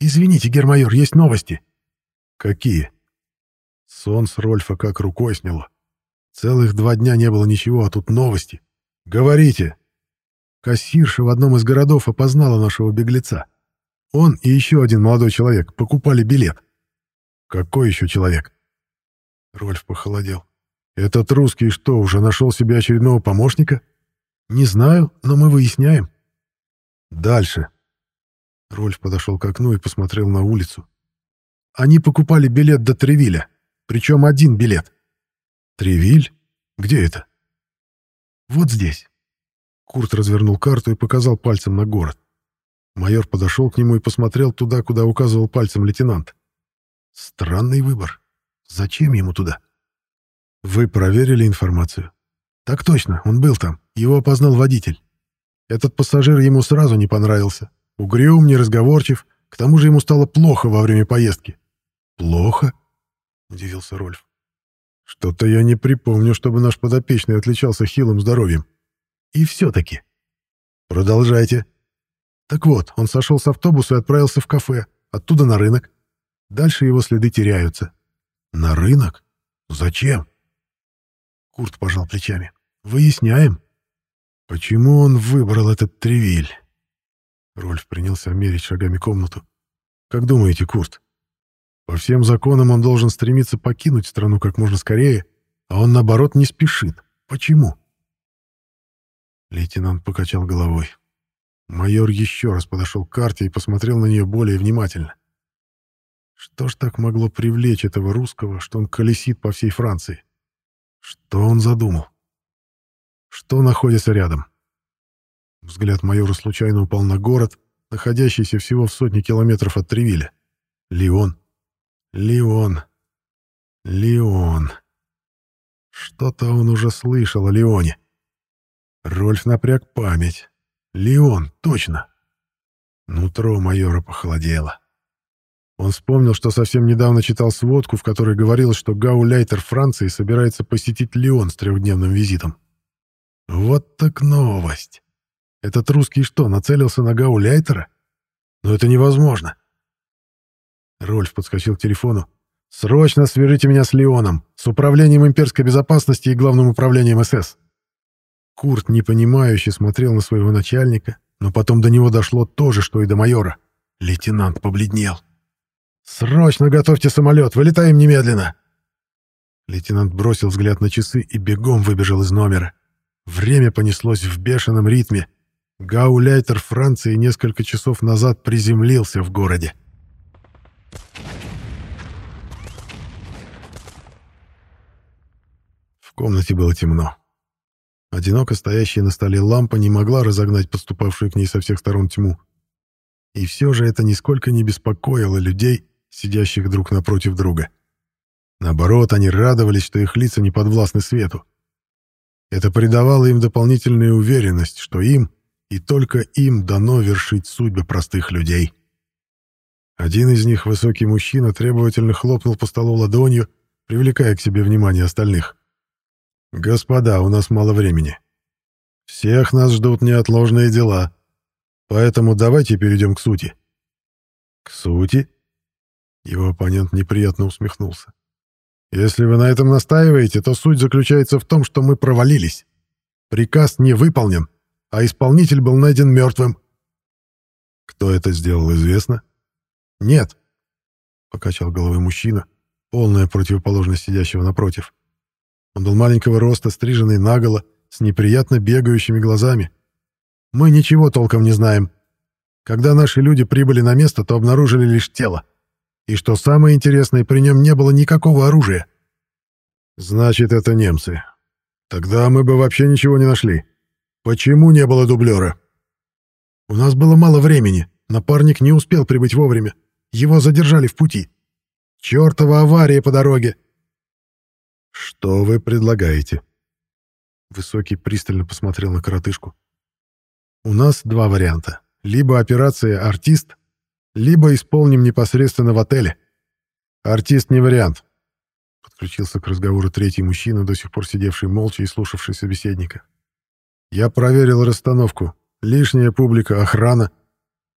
«Извините, гермайор, есть новости». «Какие?» Сон с Рольфа как рукой сняло. Целых два дня не было ничего, а тут новости. «Говорите!» Кассирша в одном из городов опознала нашего беглеца. Он и еще один молодой человек покупали билет. «Какой еще человек?» Рольф похолодел. «Этот русский что, уже нашел себе очередного помощника?» «Не знаю, но мы выясняем». «Дальше». Рольф подошел к окну и посмотрел на улицу. «Они покупали билет до Тревиля, причем один билет». «Тревиль? Где это?» «Вот здесь». Курт развернул карту и показал пальцем на город. Майор подошел к нему и посмотрел туда, куда указывал пальцем лейтенант. Странный выбор. Зачем ему туда? Вы проверили информацию? Так точно, он был там. Его опознал водитель. Этот пассажир ему сразу не понравился. Угрюм, неразговорчив, к тому же ему стало плохо во время поездки. «Плохо?» — удивился Рольф. «Что-то я не припомню, чтобы наш подопечный отличался хилым здоровьем. И все-таки...» «Продолжайте». Так вот, он сошел с автобуса и отправился в кафе, оттуда на рынок. Дальше его следы теряются. «На рынок? Зачем?» Курт пожал плечами. «Выясняем». «Почему он выбрал этот тревиль?» Рольф принялся мерить шагами комнату. «Как думаете, Курт? По всем законам он должен стремиться покинуть страну как можно скорее, а он, наоборот, не спешит. Почему?» Лейтенант покачал головой. Майор еще раз подошел к карте и посмотрел на нее более внимательно. Что ж так могло привлечь этого русского, что он колесит по всей Франции? Что он задумал? Что находится рядом? Взгляд майора случайно упал на город, находящийся всего в сотне километров от Тревиля. Лион. Лион. Лион. Что-то он уже слышал о Лионе. Рольф напряг память. Лион, точно. Нутро майора похолодело. Он вспомнил, что совсем недавно читал сводку, в которой говорилось, что гауляйтер Франции собирается посетить Лион с трехдневным визитом. Вот так новость. Этот русский что, нацелился на гауляйтера? Но это невозможно. Рольф подскочил к телефону. «Срочно свяжите меня с Леоном, с Управлением имперской безопасности и Главным управлением СС». Курт непонимающе смотрел на своего начальника, но потом до него дошло то же, что и до майора. Лейтенант побледнел. «Срочно готовьте самолет, вылетаем немедленно!» Лейтенант бросил взгляд на часы и бегом выбежал из номера. Время понеслось в бешеном ритме. Гауляйтер Франции несколько часов назад приземлился в городе. В комнате было темно. Одиноко стоящая на столе лампа не могла разогнать подступавшую к ней со всех сторон тьму. И все же это нисколько не беспокоило людей, сидящих друг напротив друга. Наоборот, они радовались, что их лица не подвластны свету. Это придавало им дополнительную уверенность, что им, и только им дано вершить судьбы простых людей. Один из них, высокий мужчина, требовательно хлопнул по столу ладонью, привлекая к себе внимание остальных. «Господа, у нас мало времени. Всех нас ждут неотложные дела, поэтому давайте перейдем к сути». «К сути?» Его оппонент неприятно усмехнулся. «Если вы на этом настаиваете, то суть заключается в том, что мы провалились. Приказ не выполнен, а исполнитель был найден мертвым. Кто это сделал, известно? Нет, покачал головой мужчина, полная противоположность сидящего напротив. Он был маленького роста, стриженный наголо, с неприятно бегающими глазами. Мы ничего толком не знаем. Когда наши люди прибыли на место, то обнаружили лишь тело. И что самое интересное, при нем не было никакого оружия. Значит, это немцы. Тогда мы бы вообще ничего не нашли. Почему не было дублера? У нас было мало времени. Напарник не успел прибыть вовремя. Его задержали в пути. Чёртова авария по дороге. Что вы предлагаете? Высокий пристально посмотрел на коротышку. У нас два варианта. Либо операция «Артист», либо исполним непосредственно в отеле. «Артист» не вариант. Подключился к разговору третий мужчина, до сих пор сидевший молча и слушавший собеседника. Я проверил расстановку. Лишняя публика, охрана.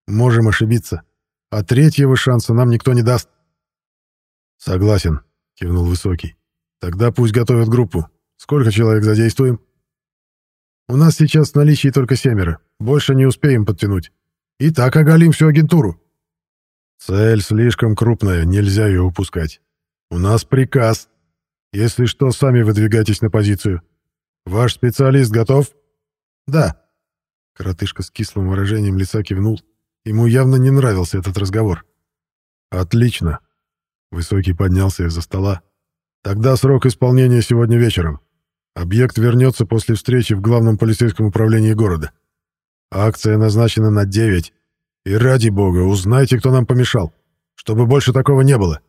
Можем ошибиться. А третьего шанса нам никто не даст. Согласен, кивнул Высокий. Тогда пусть готовят группу. Сколько человек задействуем? У нас сейчас в наличии только семеро. Больше не успеем подтянуть. И так оголим всю агентуру. Цель слишком крупная, нельзя ее упускать. У нас приказ. Если что, сами выдвигайтесь на позицию. Ваш специалист готов? Да. Коротышка с кислым выражением лица кивнул. Ему явно не нравился этот разговор. Отлично. Высокий поднялся из-за стола. Тогда срок исполнения сегодня вечером. Объект вернется после встречи в главном полицейском управлении города. Акция назначена на 9. И ради бога, узнайте, кто нам помешал. Чтобы больше такого не было.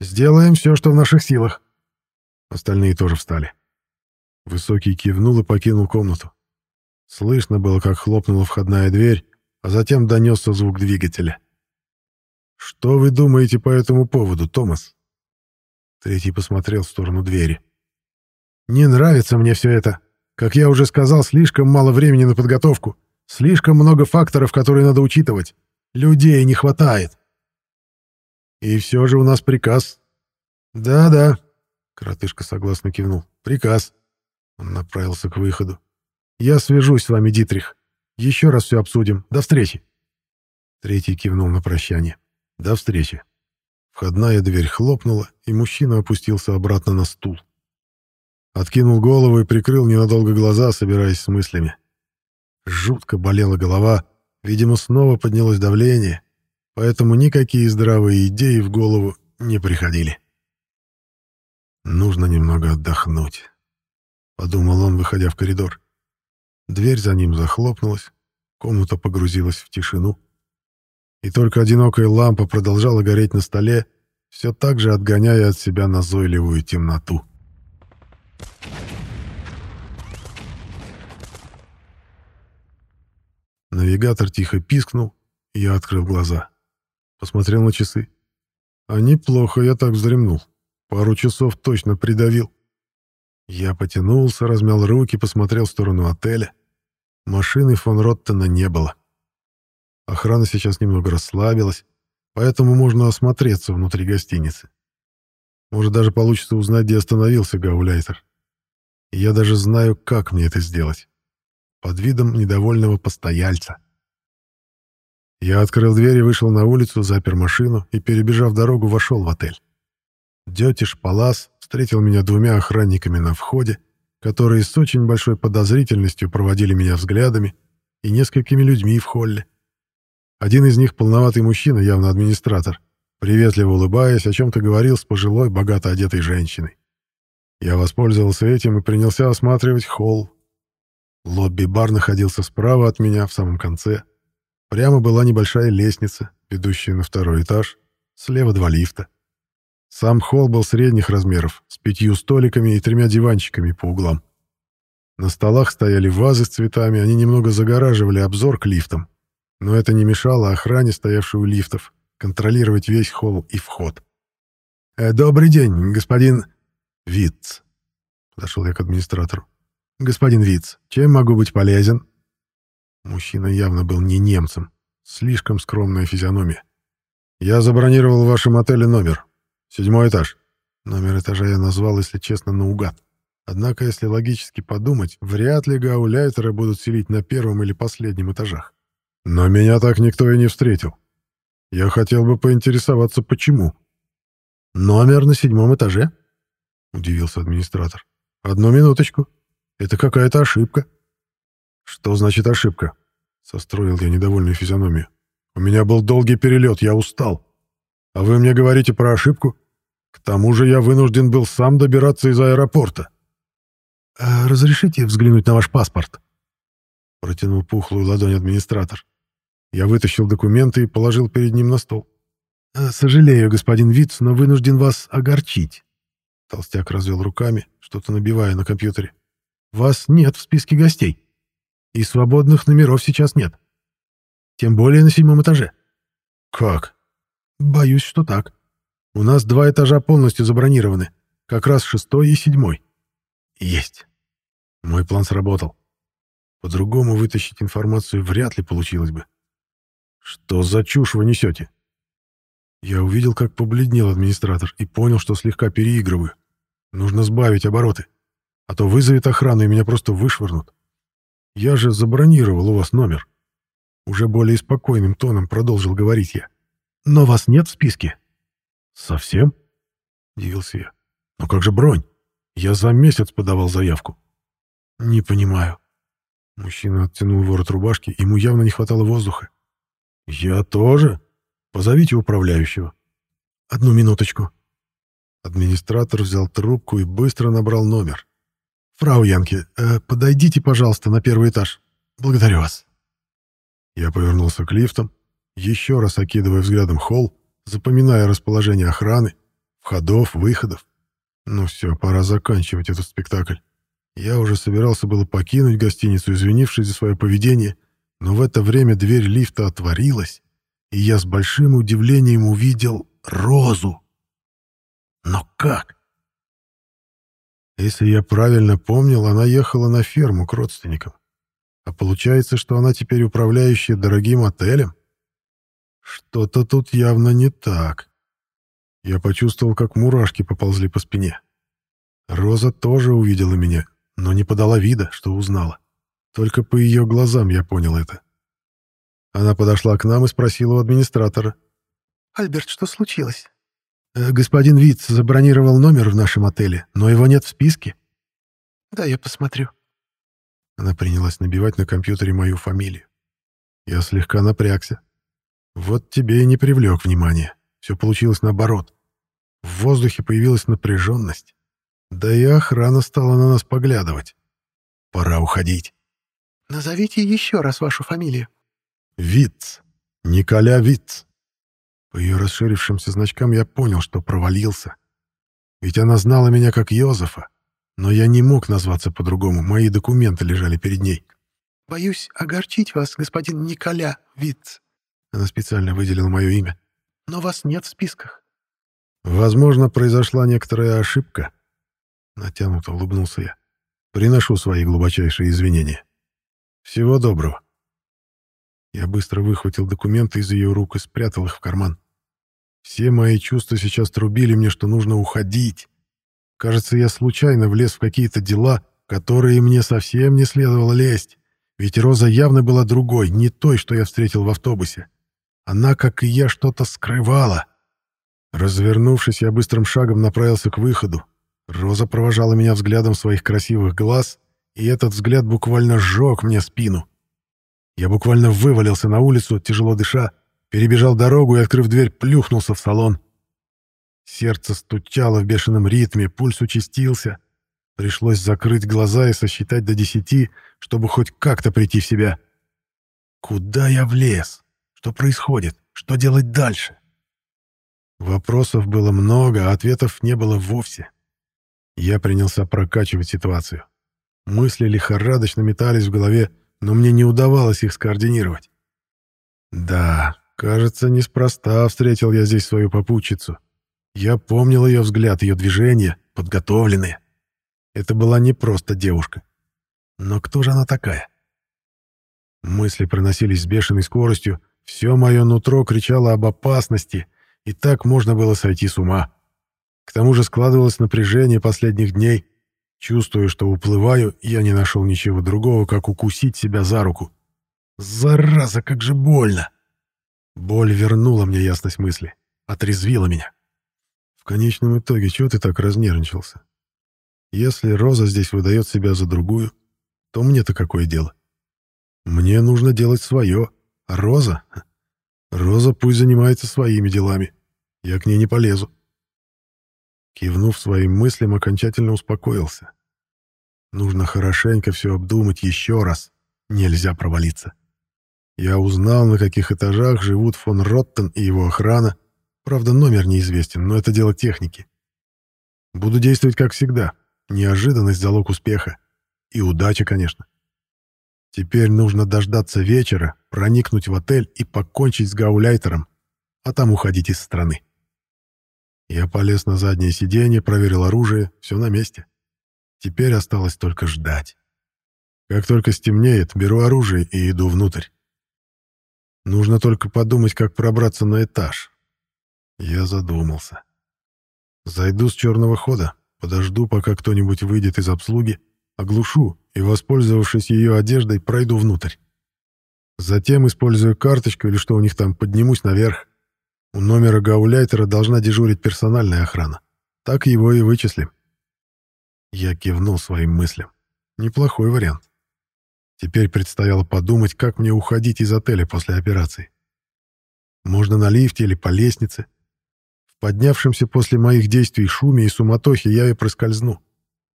Сделаем все, что в наших силах. Остальные тоже встали. Высокий кивнул и покинул комнату. Слышно было, как хлопнула входная дверь, а затем донесся звук двигателя. «Что вы думаете по этому поводу, Томас?» Третий посмотрел в сторону двери. «Не нравится мне все это. Как я уже сказал, слишком мало времени на подготовку. Слишком много факторов, которые надо учитывать. Людей не хватает. И все же у нас приказ. Да-да, коротышка согласно кивнул. Приказ. Он направился к выходу. Я свяжусь с вами, Дитрих. Еще раз все обсудим. До встречи. Третий кивнул на прощание. До встречи. Входная дверь хлопнула, и мужчина опустился обратно на стул. Откинул голову и прикрыл ненадолго глаза, собираясь с мыслями. Жутко болела голова, видимо, снова поднялось давление, поэтому никакие здравые идеи в голову не приходили. «Нужно немного отдохнуть», — подумал он, выходя в коридор. Дверь за ним захлопнулась, комната погрузилась в тишину, и только одинокая лампа продолжала гореть на столе, все так же отгоняя от себя назойливую темноту. Навигатор тихо пискнул, и я открыл глаза. Посмотрел на часы. А неплохо я так вздремнул. Пару часов точно придавил. Я потянулся, размял руки, посмотрел в сторону отеля. Машины фон Роттена не было. Охрана сейчас немного расслабилась, поэтому можно осмотреться внутри гостиницы. Может, даже получится узнать, где остановился Гауляйтер. Я даже знаю, как мне это сделать. Под видом недовольного постояльца. Я открыл дверь и вышел на улицу, запер машину и, перебежав дорогу, вошел в отель. Детиш Палас встретил меня двумя охранниками на входе, которые с очень большой подозрительностью проводили меня взглядами, и несколькими людьми в холле. Один из них, полноватый мужчина, явно администратор, приветливо улыбаясь, о чем-то говорил с пожилой, богато одетой женщиной. Я воспользовался этим и принялся осматривать холл. Лобби-бар находился справа от меня, в самом конце. Прямо была небольшая лестница, ведущая на второй этаж, слева два лифта. Сам холл был средних размеров, с пятью столиками и тремя диванчиками по углам. На столах стояли вазы с цветами, они немного загораживали обзор к лифтам, но это не мешало охране, стоявшей у лифтов, контролировать весь холл и вход. «Э, «Добрый день, господин...» Виц. Подошел я к администратору. Господин Виц, чем могу быть полезен? Мужчина явно был не немцем. Слишком скромная физиономия. Я забронировал в вашем отеле номер. Седьмой этаж. Номер этажа я назвал, если честно, наугад. Однако, если логически подумать, вряд ли гауляйтеры будут селить на первом или последнем этажах. Но меня так никто и не встретил. Я хотел бы поинтересоваться, почему. «Номер на седьмом этаже?» — удивился администратор. «Одну минуточку. Это какая-то ошибка». «Что значит ошибка?» — состроил я недовольную физиономию. «У меня был долгий перелет, я устал. А вы мне говорите про ошибку? К тому же я вынужден был сам добираться из аэропорта». «А «Разрешите взглянуть на ваш паспорт?» — протянул пухлую ладонь администратор. Я вытащил документы и положил перед ним на стол. «Э, «Сожалею, господин Виц, но вынужден вас огорчить». Толстяк развел руками, что-то набивая на компьютере. «Вас нет в списке гостей. И свободных номеров сейчас нет. Тем более на седьмом этаже». «Как?» «Боюсь, что так. У нас два этажа полностью забронированы. Как раз шестой и седьмой». «Есть». Мой план сработал. По-другому вытащить информацию вряд ли получилось бы. «Что за чушь вы несете?» Я увидел, как побледнел администратор, и понял, что слегка переигрываю. Нужно сбавить обороты, а то вызовет охрану и меня просто вышвырнут. Я же забронировал у вас номер. Уже более спокойным тоном продолжил говорить я. Но вас нет в списке. Совсем? Удивился я. Но как же бронь? Я за месяц подавал заявку. Не понимаю. Мужчина оттянул ворот рубашки, ему явно не хватало воздуха. «Я тоже. Позовите управляющего». «Одну минуточку». Администратор взял трубку и быстро набрал номер. «Фрау Янке, э, подойдите, пожалуйста, на первый этаж. Благодарю вас». Я повернулся к лифтам, еще раз окидывая взглядом холл, запоминая расположение охраны, входов, выходов. Ну все, пора заканчивать этот спектакль. Я уже собирался было покинуть гостиницу, извинившись за свое поведение, но в это время дверь лифта отворилась, и я с большим удивлением увидел Розу. Но как? Если я правильно помнил, она ехала на ферму к родственникам. А получается, что она теперь управляющая дорогим отелем? Что-то тут явно не так. Я почувствовал, как мурашки поползли по спине. Роза тоже увидела меня, но не подала вида, что узнала. Только по ее глазам я понял это. Она подошла к нам и спросила у администратора. «Альберт, что случилось?» «Э, «Господин Витц забронировал номер в нашем отеле, но его нет в списке». «Да, я посмотрю». Она принялась набивать на компьютере мою фамилию. Я слегка напрягся. Вот тебе и не привлек внимания. Все получилось наоборот. В воздухе появилась напряженность. Да и охрана стала на нас поглядывать. Пора уходить. «Назовите еще раз вашу фамилию». «Витц. Николя Витц». По ее расширившимся значкам я понял, что провалился. Ведь она знала меня как Йозефа, но я не мог назваться по-другому, мои документы лежали перед ней. «Боюсь огорчить вас, господин Николя Витц». Она специально выделила мое имя. «Но вас нет в списках». «Возможно, произошла некоторая ошибка». Натянуто улыбнулся я. «Приношу свои глубочайшие извинения». Всего доброго. Я быстро выхватил документы из ее рук и спрятал их в карман. Все мои чувства сейчас трубили мне, что нужно уходить. Кажется, я случайно влез в какие-то дела, которые мне совсем не следовало лезть. Ведь Роза явно была другой, не той, что я встретил в автобусе. Она, как и я, что-то скрывала. Развернувшись, я быстрым шагом направился к выходу. Роза провожала меня взглядом своих красивых глаз — и этот взгляд буквально сжег мне спину. Я буквально вывалился на улицу, тяжело дыша, перебежал дорогу и, открыв дверь, плюхнулся в салон. Сердце стучало в бешеном ритме, пульс участился. Пришлось закрыть глаза и сосчитать до десяти, чтобы хоть как-то прийти в себя. Куда я влез? Что происходит? Что делать дальше? Вопросов было много, а ответов не было вовсе. Я принялся прокачивать ситуацию. Мысли лихорадочно метались в голове, но мне не удавалось их скоординировать. Да, кажется, неспроста встретил я здесь свою попутчицу. Я помнил ее взгляд, ее движения, подготовленные. Это была не просто девушка. Но кто же она такая? Мысли проносились с бешеной скоростью, все мое нутро кричало об опасности, и так можно было сойти с ума. К тому же складывалось напряжение последних дней, Чувствуя, что уплываю, я не нашел ничего другого, как укусить себя за руку. Зараза, как же больно! Боль вернула мне ясность мысли, отрезвила меня. В конечном итоге, чего ты так разнервничался? Если Роза здесь выдает себя за другую, то мне-то какое дело? Мне нужно делать свое, а Роза... Роза пусть занимается своими делами. Я к ней не полезу. Кивнув своим мыслям, окончательно успокоился. Нужно хорошенько все обдумать еще раз. Нельзя провалиться. Я узнал, на каких этажах живут фон Роттен и его охрана. Правда, номер неизвестен, но это дело техники. Буду действовать как всегда. Неожиданность — залог успеха. И удача, конечно. Теперь нужно дождаться вечера, проникнуть в отель и покончить с гауляйтером, а там уходить из страны. Я полез на заднее сиденье, проверил оружие, все на месте. Теперь осталось только ждать. Как только стемнеет, беру оружие и иду внутрь. Нужно только подумать, как пробраться на этаж. Я задумался. Зайду с черного хода, подожду, пока кто-нибудь выйдет из обслуги, оглушу и, воспользовавшись ее одеждой, пройду внутрь. Затем, используя карточку или что у них там, поднимусь наверх. У номера гауляйтера должна дежурить персональная охрана. Так его и вычислим. Я кивнул своим мыслям. Неплохой вариант. Теперь предстояло подумать, как мне уходить из отеля после операции. Можно на лифте или по лестнице. В поднявшемся после моих действий шуме и суматохе я и проскользну.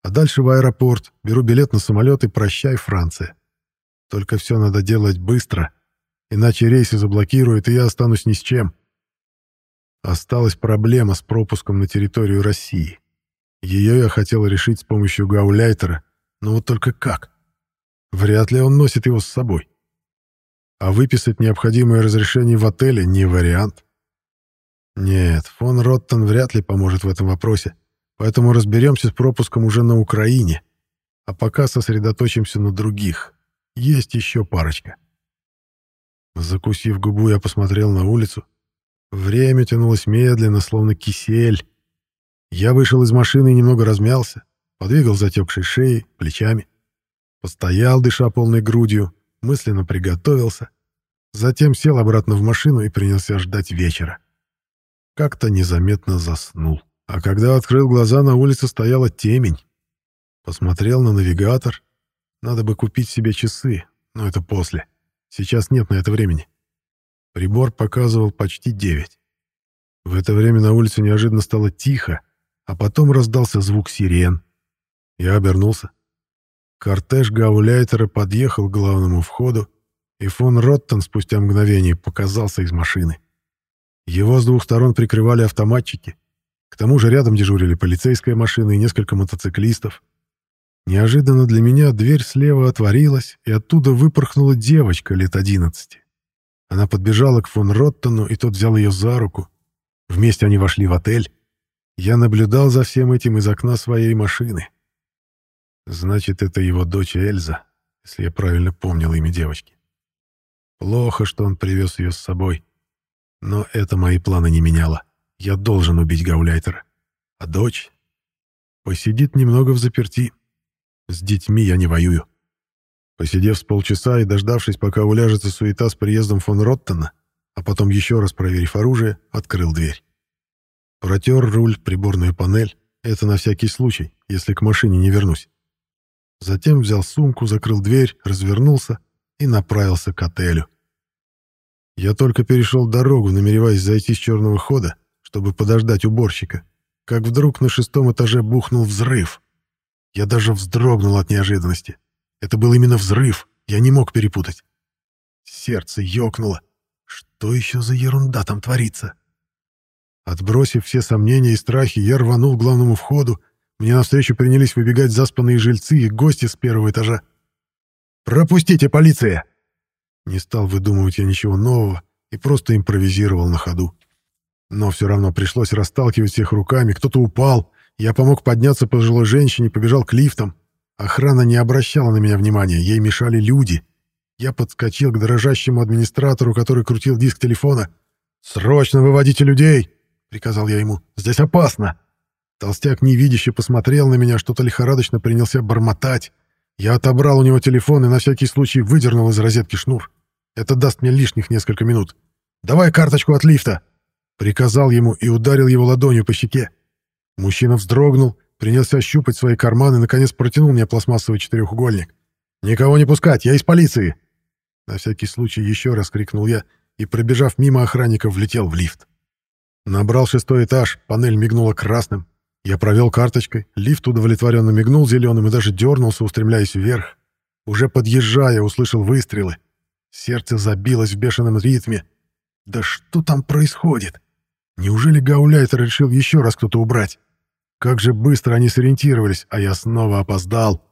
А дальше в аэропорт, беру билет на самолет и прощай, Франция. Только все надо делать быстро, иначе рейсы заблокируют, и я останусь ни с чем. Осталась проблема с пропуском на территорию России. Ее я хотел решить с помощью гауляйтера, но вот только как? Вряд ли он носит его с собой. А выписать необходимое разрешение в отеле не вариант. Нет, фон Роттон вряд ли поможет в этом вопросе. Поэтому разберемся с пропуском уже на Украине. А пока сосредоточимся на других. Есть еще парочка. Закусив губу, я посмотрел на улицу. Время тянулось медленно, словно кисель. Я вышел из машины и немного размялся, подвигал затекшей шеей, плечами. Постоял, дыша полной грудью, мысленно приготовился. Затем сел обратно в машину и принялся ждать вечера. Как-то незаметно заснул. А когда открыл глаза, на улице стояла темень. Посмотрел на навигатор. Надо бы купить себе часы, но это после. Сейчас нет на это времени. Прибор показывал почти девять. В это время на улице неожиданно стало тихо, а потом раздался звук сирен. Я обернулся. Кортеж гауляйтера подъехал к главному входу, и фон Роттон спустя мгновение показался из машины. Его с двух сторон прикрывали автоматчики, к тому же рядом дежурили полицейская машина и несколько мотоциклистов. Неожиданно для меня дверь слева отворилась, и оттуда выпорхнула девочка лет одиннадцати. Она подбежала к фон Роттону, и тот взял ее за руку. Вместе они вошли в отель. Я наблюдал за всем этим из окна своей машины. Значит, это его дочь Эльза, если я правильно помнил имя девочки. Плохо, что он привез ее с собой. Но это мои планы не меняло. Я должен убить Гауляйтера. А дочь? Посидит немного в заперти. С детьми я не воюю. Посидев с полчаса и дождавшись, пока уляжется суета с приездом фон Роттена, а потом еще раз проверив оружие, открыл дверь. Протер руль, приборную панель. Это на всякий случай, если к машине не вернусь. Затем взял сумку, закрыл дверь, развернулся и направился к отелю. Я только перешел дорогу, намереваясь зайти с черного хода, чтобы подождать уборщика, как вдруг на шестом этаже бухнул взрыв. Я даже вздрогнул от неожиданности. Это был именно взрыв, я не мог перепутать. Сердце ёкнуло. Что еще за ерунда там творится? Отбросив все сомнения и страхи, я рванул к главному входу. Мне навстречу принялись выбегать заспанные жильцы и гости с первого этажа. «Пропустите, полиция!» Не стал выдумывать я ничего нового и просто импровизировал на ходу. Но все равно пришлось расталкивать всех руками, кто-то упал. Я помог подняться пожилой женщине, побежал к лифтам. Охрана не обращала на меня внимания, ей мешали люди. Я подскочил к дрожащему администратору, который крутил диск телефона. «Срочно выводите людей!» — приказал я ему. «Здесь опасно!» Толстяк невидяще посмотрел на меня, что-то лихорадочно принялся бормотать. Я отобрал у него телефон и на всякий случай выдернул из розетки шнур. Это даст мне лишних несколько минут. «Давай карточку от лифта!» Приказал ему и ударил его ладонью по щеке. Мужчина вздрогнул, принялся щупать свои карманы наконец, протянул мне пластмассовый четырехугольник. «Никого не пускать, я из полиции!» На всякий случай еще раз крикнул я и, пробежав мимо охранников, влетел в лифт. Набрал шестой этаж, панель мигнула красным. Я провел карточкой, лифт удовлетворенно мигнул зеленым и даже дернулся, устремляясь вверх. Уже подъезжая, услышал выстрелы. Сердце забилось в бешеном ритме. Да что там происходит? Неужели Гауляйтер решил еще раз кто-то убрать? Как же быстро они сориентировались, а я снова опоздал.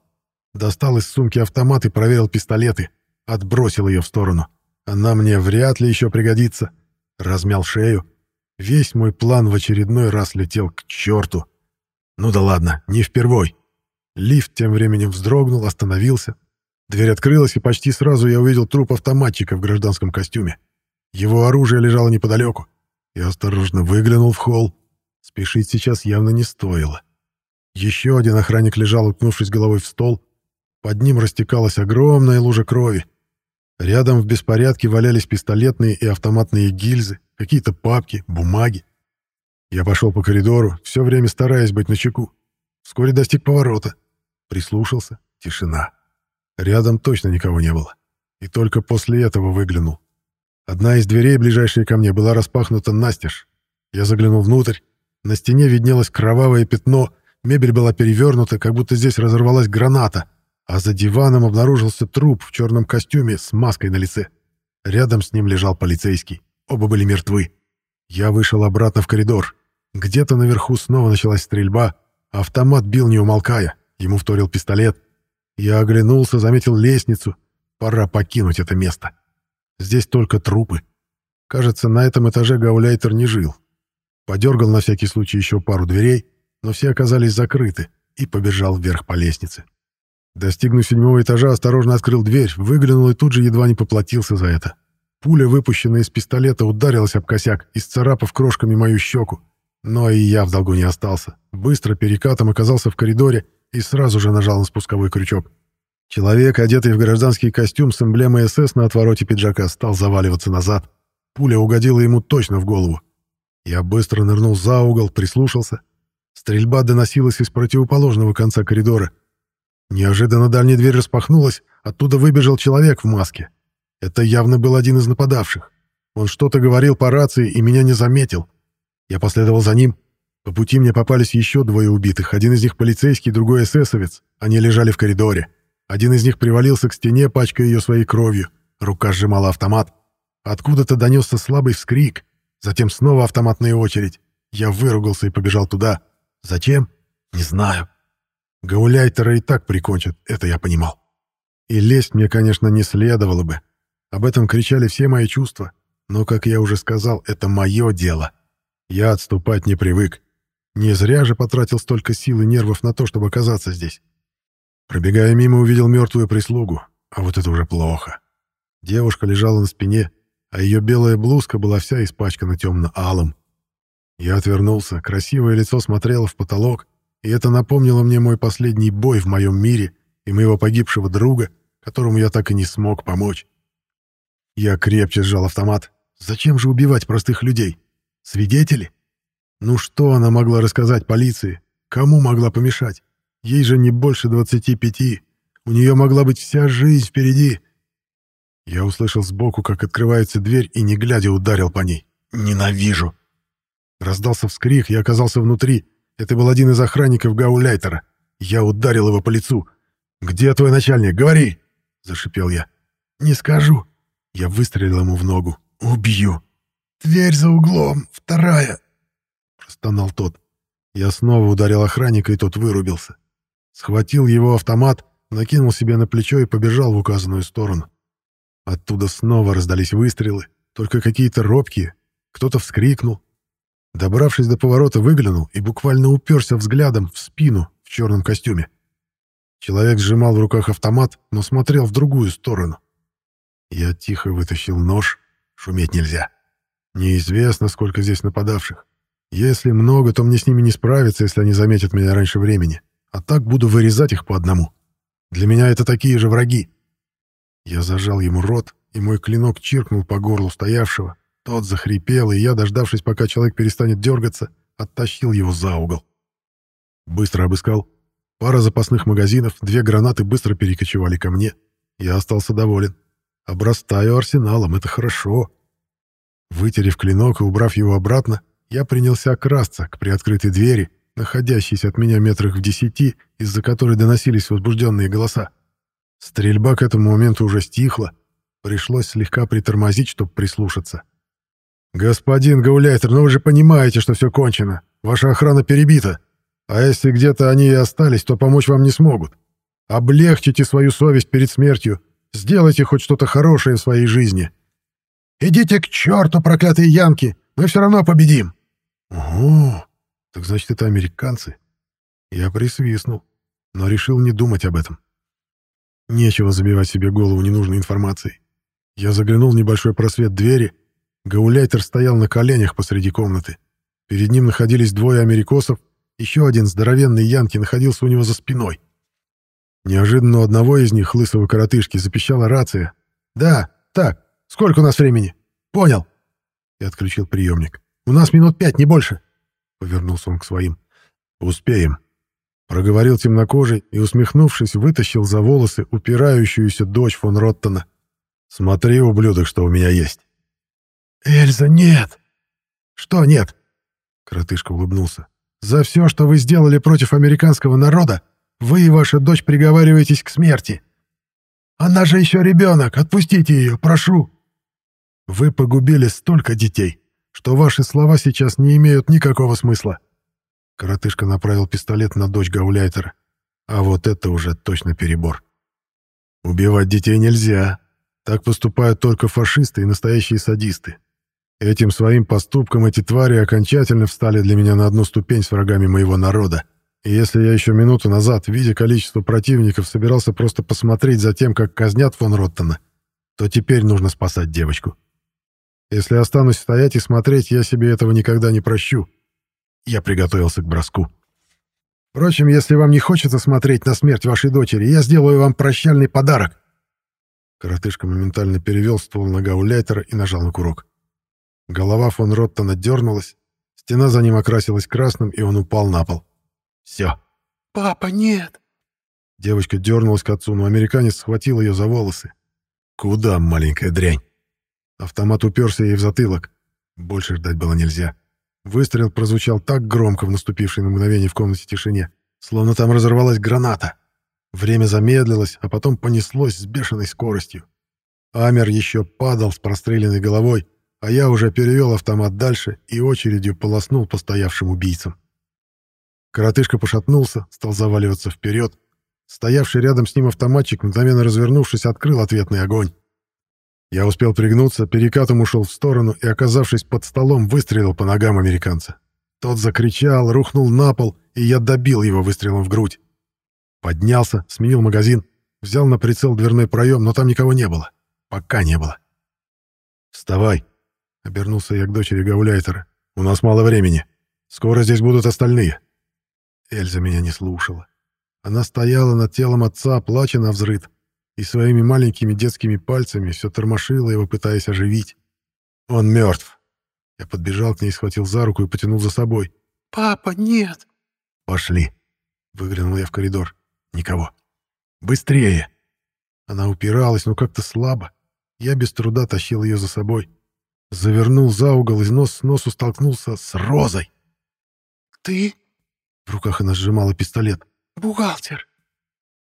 Достал из сумки автомат и проверил пистолеты. Отбросил ее в сторону. Она мне вряд ли еще пригодится. Размял шею. Весь мой план в очередной раз летел к черту. Ну да ладно, не впервой. Лифт тем временем вздрогнул, остановился. Дверь открылась, и почти сразу я увидел труп автоматчика в гражданском костюме. Его оружие лежало неподалеку. Я осторожно выглянул в холл. Спешить сейчас явно не стоило. Еще один охранник лежал, уткнувшись головой в стол. Под ним растекалась огромная лужа крови. Рядом в беспорядке валялись пистолетные и автоматные гильзы, какие-то папки, бумаги. Я пошел по коридору, все время стараясь быть начеку. Вскоре достиг поворота. Прислушался. Тишина. Рядом точно никого не было. И только после этого выглянул. Одна из дверей, ближайшая ко мне, была распахнута настежь. Я заглянул внутрь. На стене виднелось кровавое пятно, мебель была перевернута, как будто здесь разорвалась граната, а за диваном обнаружился труп в черном костюме с маской на лице. Рядом с ним лежал полицейский. Оба были мертвы. Я вышел обратно в коридор. Где-то наверху снова началась стрельба. Автомат бил не умолкая. Ему вторил пистолет. Я оглянулся, заметил лестницу. Пора покинуть это место. Здесь только трупы. Кажется, на этом этаже Гауляйтер не жил. Подергал на всякий случай еще пару дверей, но все оказались закрыты, и побежал вверх по лестнице. Достигнув седьмого этажа, осторожно открыл дверь, выглянул и тут же едва не поплатился за это. Пуля, выпущенная из пистолета, ударилась об косяк, исцарапав крошками мою щеку. Но и я в долгу не остался. Быстро перекатом оказался в коридоре и сразу же нажал на спусковой крючок. Человек, одетый в гражданский костюм с эмблемой СС на отвороте пиджака, стал заваливаться назад. Пуля угодила ему точно в голову. Я быстро нырнул за угол, прислушался. Стрельба доносилась из противоположного конца коридора. Неожиданно дальняя дверь распахнулась, оттуда выбежал человек в маске. Это явно был один из нападавших. Он что-то говорил по рации и меня не заметил. Я последовал за ним. По пути мне попались еще двое убитых. Один из них полицейский, другой эсэсовец. Они лежали в коридоре. Один из них привалился к стене, пачкая ее своей кровью. Рука сжимала автомат. Откуда-то донесся слабый вскрик. Затем снова автоматная очередь. Я выругался и побежал туда. Зачем? Не знаю. Гауляйтера и так прикончат, это я понимал. И лезть мне, конечно, не следовало бы. Об этом кричали все мои чувства. Но, как я уже сказал, это мое дело. Я отступать не привык. Не зря же потратил столько сил и нервов на то, чтобы оказаться здесь. Пробегая мимо, увидел мертвую прислугу. А вот это уже плохо. Девушка лежала на спине, а ее белая блузка была вся испачкана темно-алым. Я отвернулся, красивое лицо смотрело в потолок, и это напомнило мне мой последний бой в моем мире и моего погибшего друга, которому я так и не смог помочь. Я крепче сжал автомат. Зачем же убивать простых людей? Свидетели? Ну что она могла рассказать полиции? Кому могла помешать? Ей же не больше двадцати пяти. У нее могла быть вся жизнь впереди. Я услышал сбоку, как открывается дверь, и, не глядя, ударил по ней. «Ненавижу!» Раздался вскрик, я оказался внутри. Это был один из охранников Гауляйтера. Я ударил его по лицу. «Где твой начальник? Говори!» — зашипел я. «Не скажу». Я выстрелил ему в ногу. «Убью!» «Дверь за углом, вторая!» Простонал тот. Я снова ударил охранника, и тот вырубился. Схватил его автомат, накинул себе на плечо и побежал в указанную сторону. Оттуда снова раздались выстрелы, только какие-то робкие. Кто-то вскрикнул. Добравшись до поворота, выглянул и буквально уперся взглядом в спину в черном костюме. Человек сжимал в руках автомат, но смотрел в другую сторону. Я тихо вытащил нож. Шуметь нельзя. Неизвестно, сколько здесь нападавших. Если много, то мне с ними не справиться, если они заметят меня раньше времени. А так буду вырезать их по одному. Для меня это такие же враги. Я зажал ему рот, и мой клинок чиркнул по горлу стоявшего. Тот захрипел, и я, дождавшись, пока человек перестанет дергаться, оттащил его за угол. Быстро обыскал. Пара запасных магазинов, две гранаты быстро перекочевали ко мне. Я остался доволен. Обрастаю арсеналом, это хорошо. Вытерев клинок и убрав его обратно, я принялся красться к приоткрытой двери, находящейся от меня метрах в десяти, из-за которой доносились возбужденные голоса. Стрельба к этому моменту уже стихла. Пришлось слегка притормозить, чтобы прислушаться. «Господин Гауляйтер, ну вы же понимаете, что все кончено. Ваша охрана перебита. А если где-то они и остались, то помочь вам не смогут. Облегчите свою совесть перед смертью. Сделайте хоть что-то хорошее в своей жизни». «Идите к черту, проклятые янки! Мы все равно победим!» «Ого! Так значит, это американцы?» Я присвистнул, но решил не думать об этом. Нечего забивать себе голову ненужной информацией. Я заглянул в небольшой просвет двери. Гауляйтер стоял на коленях посреди комнаты. Перед ним находились двое америкосов, еще один здоровенный Янки находился у него за спиной. Неожиданно у одного из них, лысого коротышки, запищала рация. «Да, так, сколько у нас времени?» «Понял». Я отключил приемник. «У нас минут пять, не больше». Повернулся он к своим. «Успеем», — проговорил темнокожий и, усмехнувшись, вытащил за волосы упирающуюся дочь фон Роттона. «Смотри, ублюдок, что у меня есть». «Эльза, нет!» «Что нет?» Коротышка улыбнулся. За все, что вы сделали против американского народа, вы и ваша дочь приговариваетесь к смерти. Она же еще ребенок, отпустите ее, прошу. Вы погубили столько детей, что ваши слова сейчас не имеют никакого смысла. Коротышка направил пистолет на дочь Гауляйтера. А вот это уже точно перебор. Убивать детей нельзя. Так поступают только фашисты и настоящие садисты. Этим своим поступком эти твари окончательно встали для меня на одну ступень с врагами моего народа. И если я еще минуту назад, видя количество противников, собирался просто посмотреть за тем, как казнят фон Роттона, то теперь нужно спасать девочку. Если останусь стоять и смотреть, я себе этого никогда не прощу. Я приготовился к броску. Впрочем, если вам не хочется смотреть на смерть вашей дочери, я сделаю вам прощальный подарок. Коротышка моментально перевел ствол на гауляйтера и нажал на курок. Голова фон Роттона дернулась, стена за ним окрасилась красным, и он упал на пол. «Все». «Папа, нет!» Девочка дернулась к отцу, но американец схватил ее за волосы. «Куда, маленькая дрянь?» Автомат уперся ей в затылок. Больше ждать было нельзя. Выстрел прозвучал так громко в наступившей на мгновение в комнате тишине, словно там разорвалась граната. Время замедлилось, а потом понеслось с бешеной скоростью. Амер еще падал с простреленной головой, а я уже перевел автомат дальше и очередью полоснул по стоявшим убийцам. Коротышка пошатнулся, стал заваливаться вперед. Стоявший рядом с ним автоматчик, мгновенно развернувшись, открыл ответный огонь. Я успел пригнуться, перекатом ушел в сторону и, оказавшись под столом, выстрелил по ногам американца. Тот закричал, рухнул на пол, и я добил его выстрелом в грудь. Поднялся, сменил магазин, взял на прицел дверной проем, но там никого не было. Пока не было. «Вставай!» — обернулся я к дочери Гауляйтера. «У нас мало времени. Скоро здесь будут остальные». Эльза меня не слушала. Она стояла над телом отца, плача на взрыд, и своими маленькими детскими пальцами все тормошила его, пытаясь оживить. «Он мертв». Я подбежал к ней, схватил за руку и потянул за собой. «Папа, нет!» «Пошли!» — выглянул я в коридор. «Никого!» «Быстрее!» Она упиралась, но как-то слабо. Я без труда тащил ее за собой. Завернул за угол и нос с носу столкнулся с Розой. «Ты?» В руках она сжимала пистолет. «Бухгалтер!»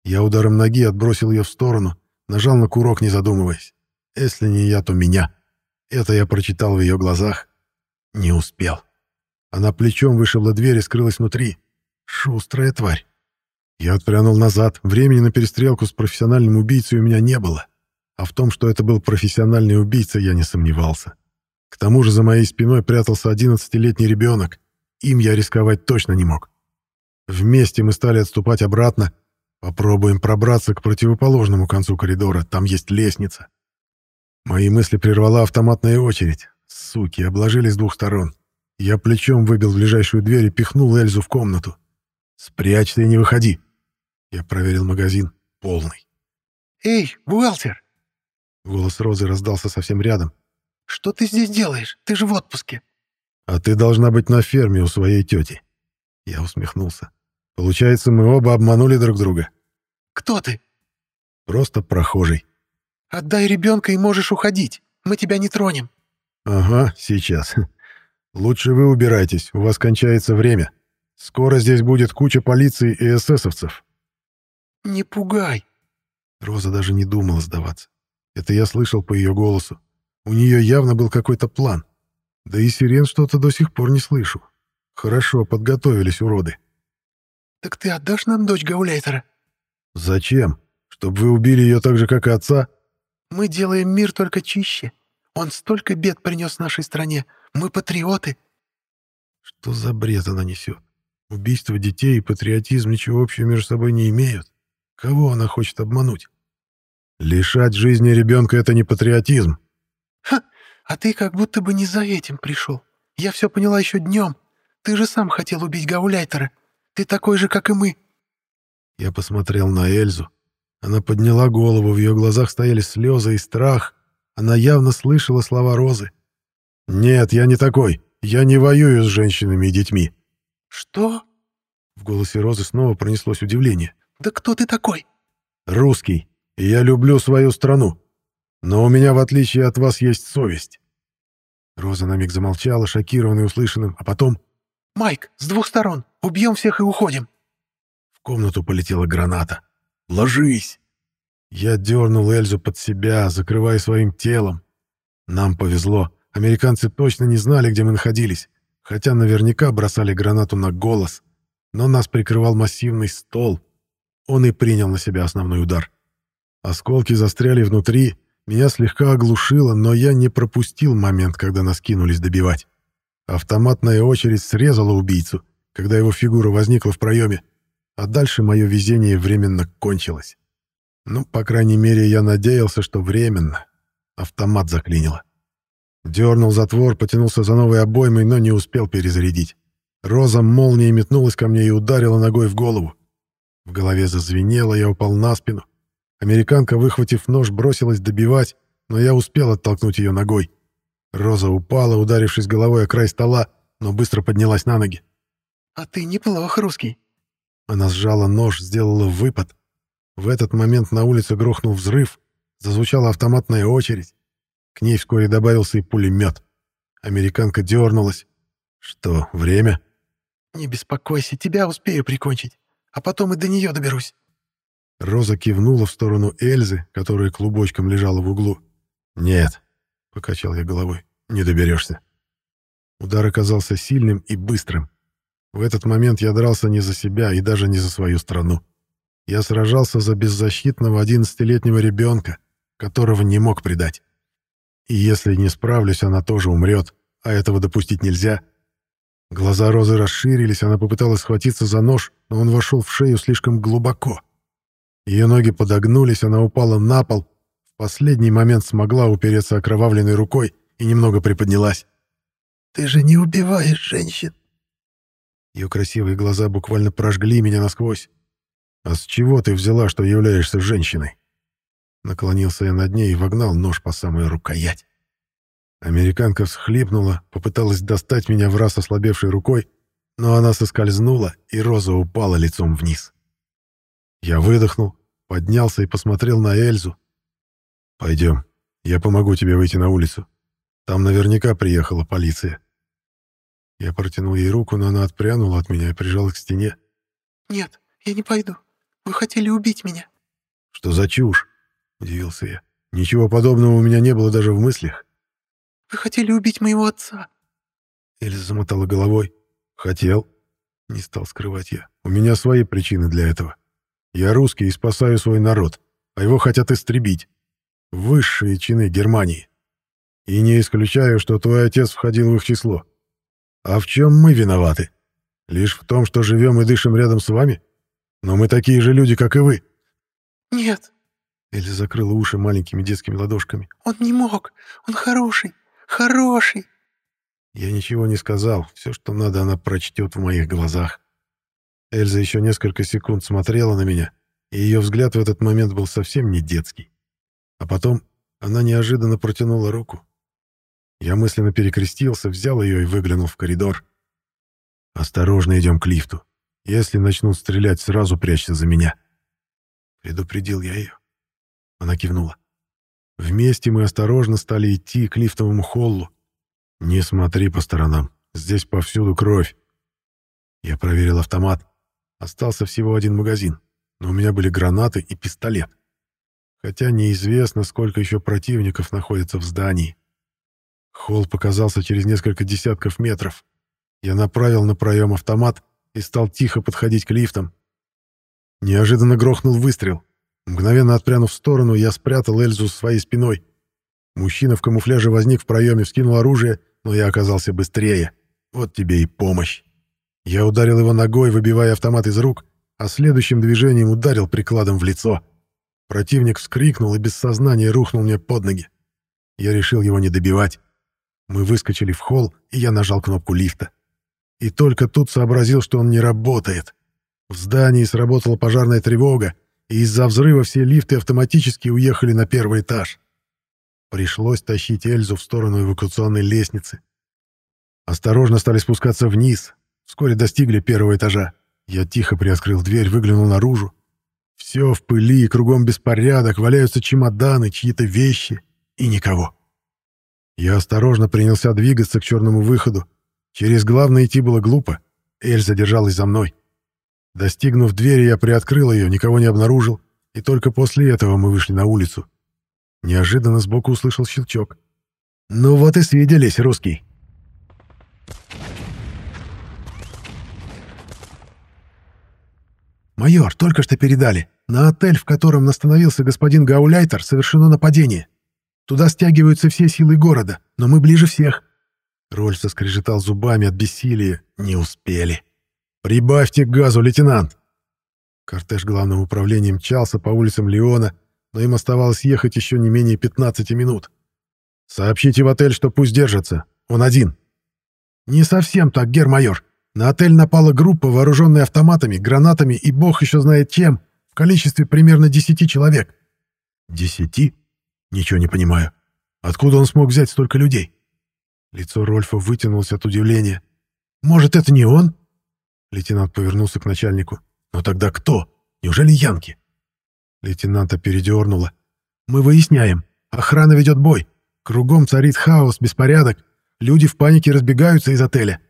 Я ударом ноги отбросил ее в сторону, нажал на курок, не задумываясь. Если не я, то меня. Это я прочитал в ее глазах. Не успел. Она плечом вышибла дверь и скрылась внутри. Шустрая тварь. Я отпрянул назад. Времени на перестрелку с профессиональным убийцей у меня не было. А в том, что это был профессиональный убийца, я не сомневался. К тому же за моей спиной прятался одиннадцатилетний ребенок. Им я рисковать точно не мог. Вместе мы стали отступать обратно. Попробуем пробраться к противоположному концу коридора. Там есть лестница. Мои мысли прервала автоматная очередь. Суки, обложили с двух сторон. Я плечом выбил ближайшую дверь и пихнул Эльзу в комнату. «Спрячься и не выходи!» Я проверил магазин. Полный. «Эй, бухгалтер!» Голос Розы раздался совсем рядом. «Что ты здесь делаешь? Ты же в отпуске!» «А ты должна быть на ферме у своей тети!» Я усмехнулся. «Получается, мы оба обманули друг друга». «Кто ты?» «Просто прохожий». «Отдай ребенка и можешь уходить. Мы тебя не тронем». «Ага, сейчас. Лучше вы убирайтесь, у вас кончается время. Скоро здесь будет куча полиции и эсэсовцев». «Не пугай». Роза даже не думала сдаваться. Это я слышал по ее голосу. У нее явно был какой-то план. Да и сирен что-то до сих пор не слышу. Хорошо подготовились уроды. «Так ты отдашь нам дочь Гауляйтера?» «Зачем? Чтобы вы убили ее так же, как и отца?» «Мы делаем мир только чище. Он столько бед принес нашей стране. Мы патриоты». Что за бред она несет? Убийство детей и патриотизм ничего общего между собой не имеют. Кого она хочет обмануть? Лишать жизни ребенка — это не патриотизм. Ха, а ты как будто бы не за этим пришел. Я все поняла еще днем. Ты же сам хотел убить Гауляйтера. Ты такой же, как и мы. Я посмотрел на Эльзу. Она подняла голову, в ее глазах стояли слезы и страх. Она явно слышала слова Розы. «Нет, я не такой. Я не воюю с женщинами и детьми». «Что?» В голосе Розы снова пронеслось удивление. «Да кто ты такой?» «Русский. И я люблю свою страну. Но у меня, в отличие от вас, есть совесть». Роза на миг замолчала, шокированная услышанным, а потом... «Майк, с двух сторон. Убьем всех и уходим». В комнату полетела граната. «Ложись!» Я дернул Эльзу под себя, закрывая своим телом. Нам повезло. Американцы точно не знали, где мы находились, хотя наверняка бросали гранату на голос. Но нас прикрывал массивный стол. Он и принял на себя основной удар. Осколки застряли внутри, меня слегка оглушило, но я не пропустил момент, когда нас кинулись добивать. Автоматная очередь срезала убийцу, когда его фигура возникла в проеме, а дальше мое везение временно кончилось. Ну, по крайней мере, я надеялся, что временно. Автомат заклинило. Дернул затвор, потянулся за новой обоймой, но не успел перезарядить. Роза молнией метнулась ко мне и ударила ногой в голову. В голове зазвенело, я упал на спину. Американка, выхватив нож, бросилась добивать, но я успел оттолкнуть ее ногой. Роза упала, ударившись головой о край стола, но быстро поднялась на ноги. «А ты неплох, русский». Она сжала нож, сделала выпад. В этот момент на улице грохнул взрыв, зазвучала автоматная очередь. К ней вскоре добавился и пулемет. Американка дернулась. «Что, время?» «Не беспокойся, тебя успею прикончить, а потом и до нее доберусь». Роза кивнула в сторону Эльзы, которая клубочком лежала в углу. «Нет», — покачал я головой, — «не доберешься». Удар оказался сильным и быстрым. В этот момент я дрался не за себя и даже не за свою страну. Я сражался за беззащитного одиннадцатилетнего ребенка, которого не мог предать. И если не справлюсь, она тоже умрет, а этого допустить нельзя. Глаза Розы расширились, она попыталась схватиться за нож, но он вошел в шею слишком глубоко. Ее ноги подогнулись, она упала на пол, последний момент смогла упереться окровавленной рукой и немного приподнялась. «Ты же не убиваешь женщин!» Ее красивые глаза буквально прожгли меня насквозь. «А с чего ты взяла, что являешься женщиной?» Наклонился я над ней и вогнал нож по самую рукоять. Американка всхлипнула, попыталась достать меня в раз ослабевшей рукой, но она соскользнула, и Роза упала лицом вниз. Я выдохнул, поднялся и посмотрел на Эльзу. «Пойдем, я помогу тебе выйти на улицу. Там наверняка приехала полиция». Я протянул ей руку, но она отпрянула от меня и прижала к стене. «Нет, я не пойду. Вы хотели убить меня». «Что за чушь?» — удивился я. «Ничего подобного у меня не было даже в мыслях». «Вы хотели убить моего отца». Эльза замотала головой. «Хотел». Не стал скрывать я. «У меня свои причины для этого. Я русский и спасаю свой народ, а его хотят истребить. Высшие чины Германии. И не исключаю, что твой отец входил в их число. А в чем мы виноваты? Лишь в том, что живем и дышим рядом с вами? Но мы такие же люди, как и вы. Нет. Эльза закрыла уши маленькими детскими ладошками. Он не мог. Он хороший. Хороший. Я ничего не сказал, все, что надо, она прочтет в моих глазах. Эльза еще несколько секунд смотрела на меня, и ее взгляд в этот момент был совсем не детский. А потом она неожиданно протянула руку. Я мысленно перекрестился, взял ее и выглянул в коридор. «Осторожно идем к лифту. Если начнут стрелять, сразу прячься за меня». Предупредил я ее. Она кивнула. Вместе мы осторожно стали идти к лифтовому холлу. «Не смотри по сторонам. Здесь повсюду кровь». Я проверил автомат. Остался всего один магазин, но у меня были гранаты и пистолет. Хотя неизвестно, сколько еще противников находится в здании. Холл показался через несколько десятков метров. Я направил на проем автомат и стал тихо подходить к лифтам. Неожиданно грохнул выстрел. Мгновенно отпрянув в сторону, я спрятал Эльзу своей спиной. Мужчина в камуфляже возник в проеме, вскинул оружие, но я оказался быстрее. Вот тебе и помощь. Я ударил его ногой, выбивая автомат из рук, а следующим движением ударил прикладом в лицо. Противник вскрикнул и без сознания рухнул мне под ноги. Я решил его не добивать. Мы выскочили в холл, и я нажал кнопку лифта. И только тут сообразил, что он не работает. В здании сработала пожарная тревога, и из-за взрыва все лифты автоматически уехали на первый этаж. Пришлось тащить Эльзу в сторону эвакуационной лестницы. Осторожно стали спускаться вниз. Вскоре достигли первого этажа. Я тихо приоткрыл дверь, выглянул наружу. Все в пыли, кругом беспорядок, валяются чемоданы, чьи-то вещи и никого. Я осторожно принялся двигаться к черному выходу. Через главное идти было глупо. Эль задержалась за мной. Достигнув двери, я приоткрыл ее, никого не обнаружил, и только после этого мы вышли на улицу. Неожиданно сбоку услышал щелчок. «Ну вот и свиделись, русский!» «Майор, только что передали. На отель, в котором остановился господин Гауляйтер, совершено нападение. Туда стягиваются все силы города, но мы ближе всех». Рольф соскрежетал зубами от бессилия. «Не успели». «Прибавьте газу, лейтенант!» Кортеж главного управления мчался по улицам Леона, но им оставалось ехать еще не менее 15 минут. «Сообщите в отель, что пусть держатся. Он один». «Не совсем так, гермайор. На отель напала группа, вооруженная автоматами, гранатами и бог еще знает чем, в количестве примерно 10 человек». «Десяти?» Ничего не понимаю. Откуда он смог взять столько людей? Лицо Рольфа вытянулось от удивления. Может, это не он? Лейтенант повернулся к начальнику. Но тогда кто? Неужели Янки? Лейтенанта передернуло. Мы выясняем. Охрана ведет бой. Кругом царит хаос, беспорядок. Люди в панике разбегаются из отеля.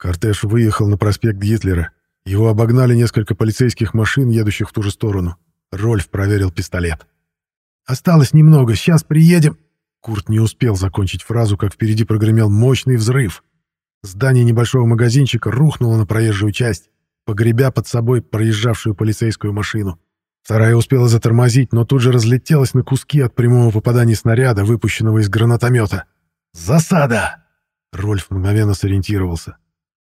Кортеж выехал на проспект Гитлера. Его обогнали несколько полицейских машин, едущих в ту же сторону. Рольф проверил пистолет. Осталось немного, сейчас приедем...» Курт не успел закончить фразу, как впереди прогремел мощный взрыв. Здание небольшого магазинчика рухнуло на проезжую часть, погребя под собой проезжавшую полицейскую машину. Вторая успела затормозить, но тут же разлетелась на куски от прямого попадания снаряда, выпущенного из гранатомета. «Засада!» Рольф мгновенно сориентировался.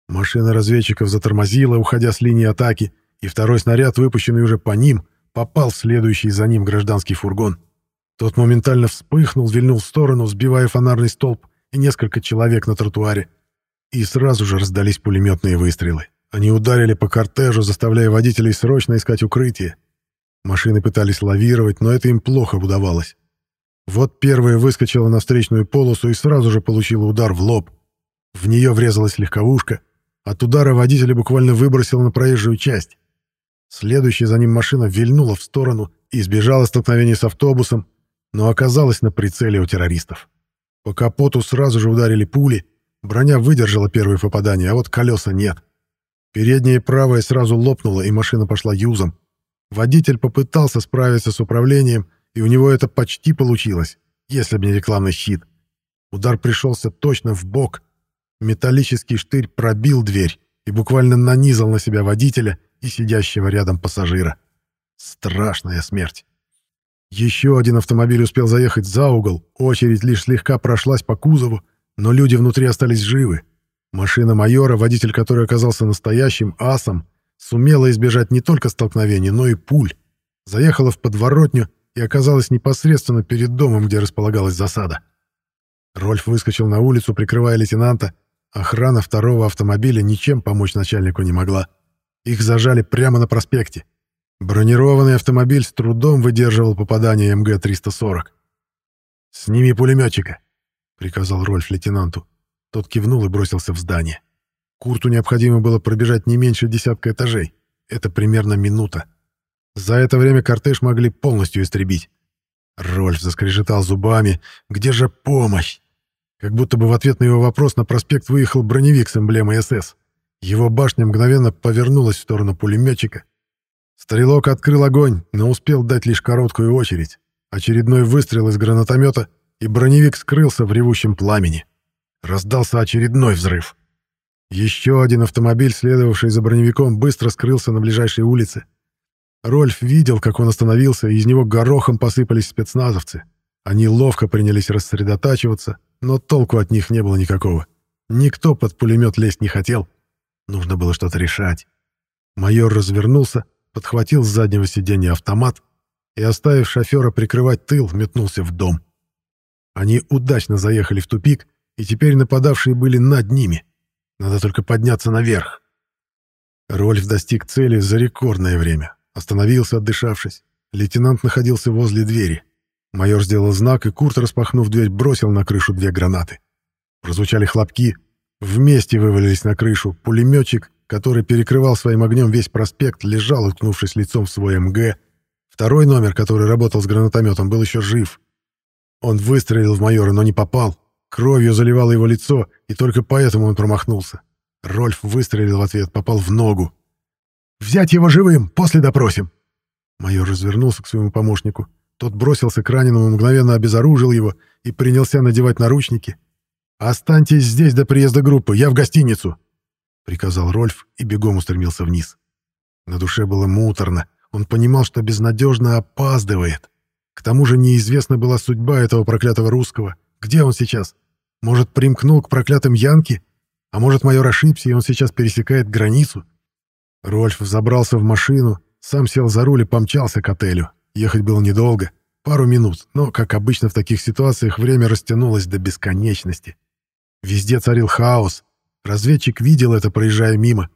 Машина разведчиков затормозила, уходя с линии атаки, и второй снаряд, выпущенный уже по ним, попал в следующий за ним гражданский фургон. Тот моментально вспыхнул, вильнул в сторону, сбивая фонарный столб и несколько человек на тротуаре. И сразу же раздались пулеметные выстрелы. Они ударили по кортежу, заставляя водителей срочно искать укрытие. Машины пытались лавировать, но это им плохо удавалось. Вот первая выскочила на встречную полосу и сразу же получила удар в лоб. В нее врезалась легковушка. От удара водителя буквально выбросил на проезжую часть. Следующая за ним машина вильнула в сторону и избежала столкновения с автобусом, но оказалась на прицеле у террористов. По капоту сразу же ударили пули, броня выдержала первое попадание, а вот колеса нет. Передняя правая сразу лопнула, и машина пошла юзом. Водитель попытался справиться с управлением, и у него это почти получилось, если бы не рекламный щит. Удар пришелся точно в бок. Металлический штырь пробил дверь и буквально нанизал на себя водителя, и сидящего рядом пассажира. Страшная смерть. Еще один автомобиль успел заехать за угол, очередь лишь слегка прошлась по кузову, но люди внутри остались живы. Машина майора, водитель которой оказался настоящим асом, сумела избежать не только столкновений, но и пуль. Заехала в подворотню и оказалась непосредственно перед домом, где располагалась засада. Рольф выскочил на улицу, прикрывая лейтенанта. Охрана второго автомобиля ничем помочь начальнику не могла. Их зажали прямо на проспекте. Бронированный автомобиль с трудом выдерживал попадание МГ-340. «Сними пулеметчика», — приказал Рольф лейтенанту. Тот кивнул и бросился в здание. Курту необходимо было пробежать не меньше десятка этажей. Это примерно минута. За это время кортеж могли полностью истребить. Рольф заскрежетал зубами. «Где же помощь?» Как будто бы в ответ на его вопрос на проспект выехал броневик с эмблемой СС. Его башня мгновенно повернулась в сторону пулеметчика. Стрелок открыл огонь, но успел дать лишь короткую очередь. Очередной выстрел из гранатомета, и броневик скрылся в ревущем пламени. Раздался очередной взрыв. Еще один автомобиль, следовавший за броневиком, быстро скрылся на ближайшей улице. Рольф видел, как он остановился, и из него горохом посыпались спецназовцы. Они ловко принялись рассредотачиваться, но толку от них не было никакого. Никто под пулемет лезть не хотел. Нужно было что-то решать. Майор развернулся, подхватил с заднего сиденья автомат и, оставив шофера прикрывать тыл, метнулся в дом. Они удачно заехали в тупик, и теперь нападавшие были над ними. Надо только подняться наверх. Рольф достиг цели за рекордное время. Остановился, отдышавшись. Лейтенант находился возле двери. Майор сделал знак, и Курт, распахнув дверь, бросил на крышу две гранаты. Прозвучали хлопки. Вместе вывалились на крышу. Пулеметчик, который перекрывал своим огнем весь проспект, лежал, уткнувшись лицом в свой МГ. Второй номер, который работал с гранатометом, был еще жив. Он выстрелил в майора, но не попал. Кровью заливало его лицо, и только поэтому он промахнулся. Рольф выстрелил в ответ, попал в ногу. «Взять его живым, после допросим!» Майор развернулся к своему помощнику. Тот бросился к раненому, мгновенно обезоружил его и принялся надевать наручники. «Останьтесь здесь до приезда группы, я в гостиницу!» — приказал Рольф и бегом устремился вниз. На душе было муторно. Он понимал, что безнадежно опаздывает. К тому же неизвестна была судьба этого проклятого русского. Где он сейчас? Может, примкнул к проклятым Янке? А может, майор ошибся, и он сейчас пересекает границу? Рольф забрался в машину, сам сел за руль и помчался к отелю. Ехать было недолго, пару минут, но, как обычно в таких ситуациях, время растянулось до бесконечности. Везде царил хаос. Разведчик видел это, проезжая мимо.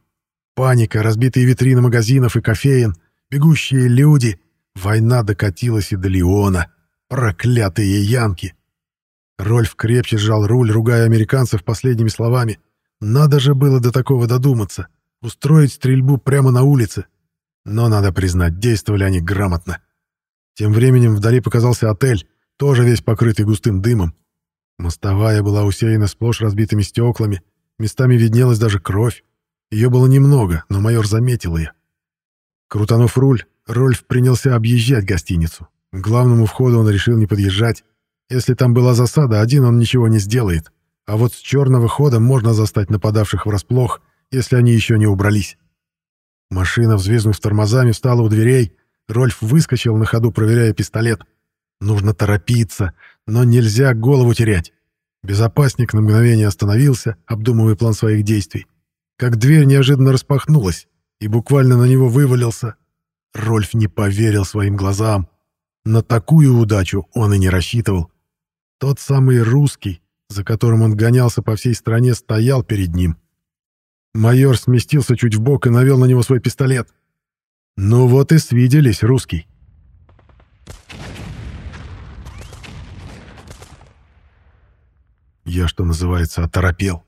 Паника, разбитые витрины магазинов и кофеен, бегущие люди. Война докатилась и до Леона. Проклятые янки! Рольф крепче сжал руль, ругая американцев последними словами. Надо же было до такого додуматься. Устроить стрельбу прямо на улице. Но, надо признать, действовали они грамотно. Тем временем вдали показался отель, тоже весь покрытый густым дымом. Мостовая была усеяна сплошь разбитыми стеклами, местами виднелась даже кровь. Ее было немного, но майор заметил ее. Крутанув руль, Рольф принялся объезжать гостиницу. К главному входу он решил не подъезжать. Если там была засада, один он ничего не сделает. А вот с черного хода можно застать нападавших врасплох, если они еще не убрались. Машина, взвизнув тормозами, встала у дверей, Рольф выскочил на ходу, проверяя пистолет. Нужно торопиться, но нельзя голову терять. Безопасник на мгновение остановился, обдумывая план своих действий. Как дверь неожиданно распахнулась, и буквально на него вывалился. Рольф не поверил своим глазам. На такую удачу он и не рассчитывал. Тот самый русский, за которым он гонялся по всей стране, стоял перед ним. Майор сместился чуть в бок и навел на него свой пистолет. «Ну вот и свиделись, русский». Я, что называется, оторопел.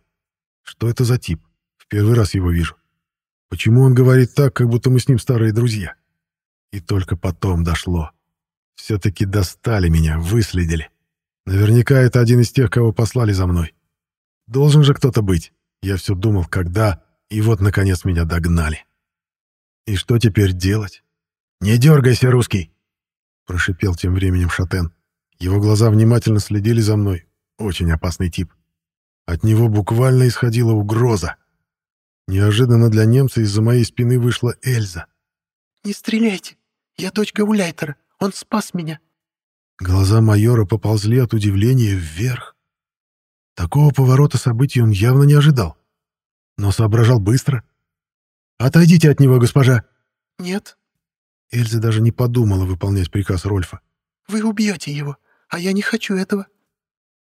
Что это за тип? В первый раз его вижу. Почему он говорит так, как будто мы с ним старые друзья? И только потом дошло. Все-таки достали меня, выследили. Наверняка это один из тех, кого послали за мной. Должен же кто-то быть. Я все думал, когда, и вот, наконец, меня догнали. И что теперь делать? «Не дергайся, русский!» Прошипел тем временем Шатен. Его глаза внимательно следили за мной. Очень опасный тип. От него буквально исходила угроза. Неожиданно для немца из-за моей спины вышла Эльза. «Не стреляйте! Я дочь Гауляйтера. Он спас меня!» Глаза майора поползли от удивления вверх. Такого поворота событий он явно не ожидал. Но соображал быстро. «Отойдите от него, госпожа!» «Нет». Эльза даже не подумала выполнять приказ Рольфа. «Вы убьете его, а я не хочу этого».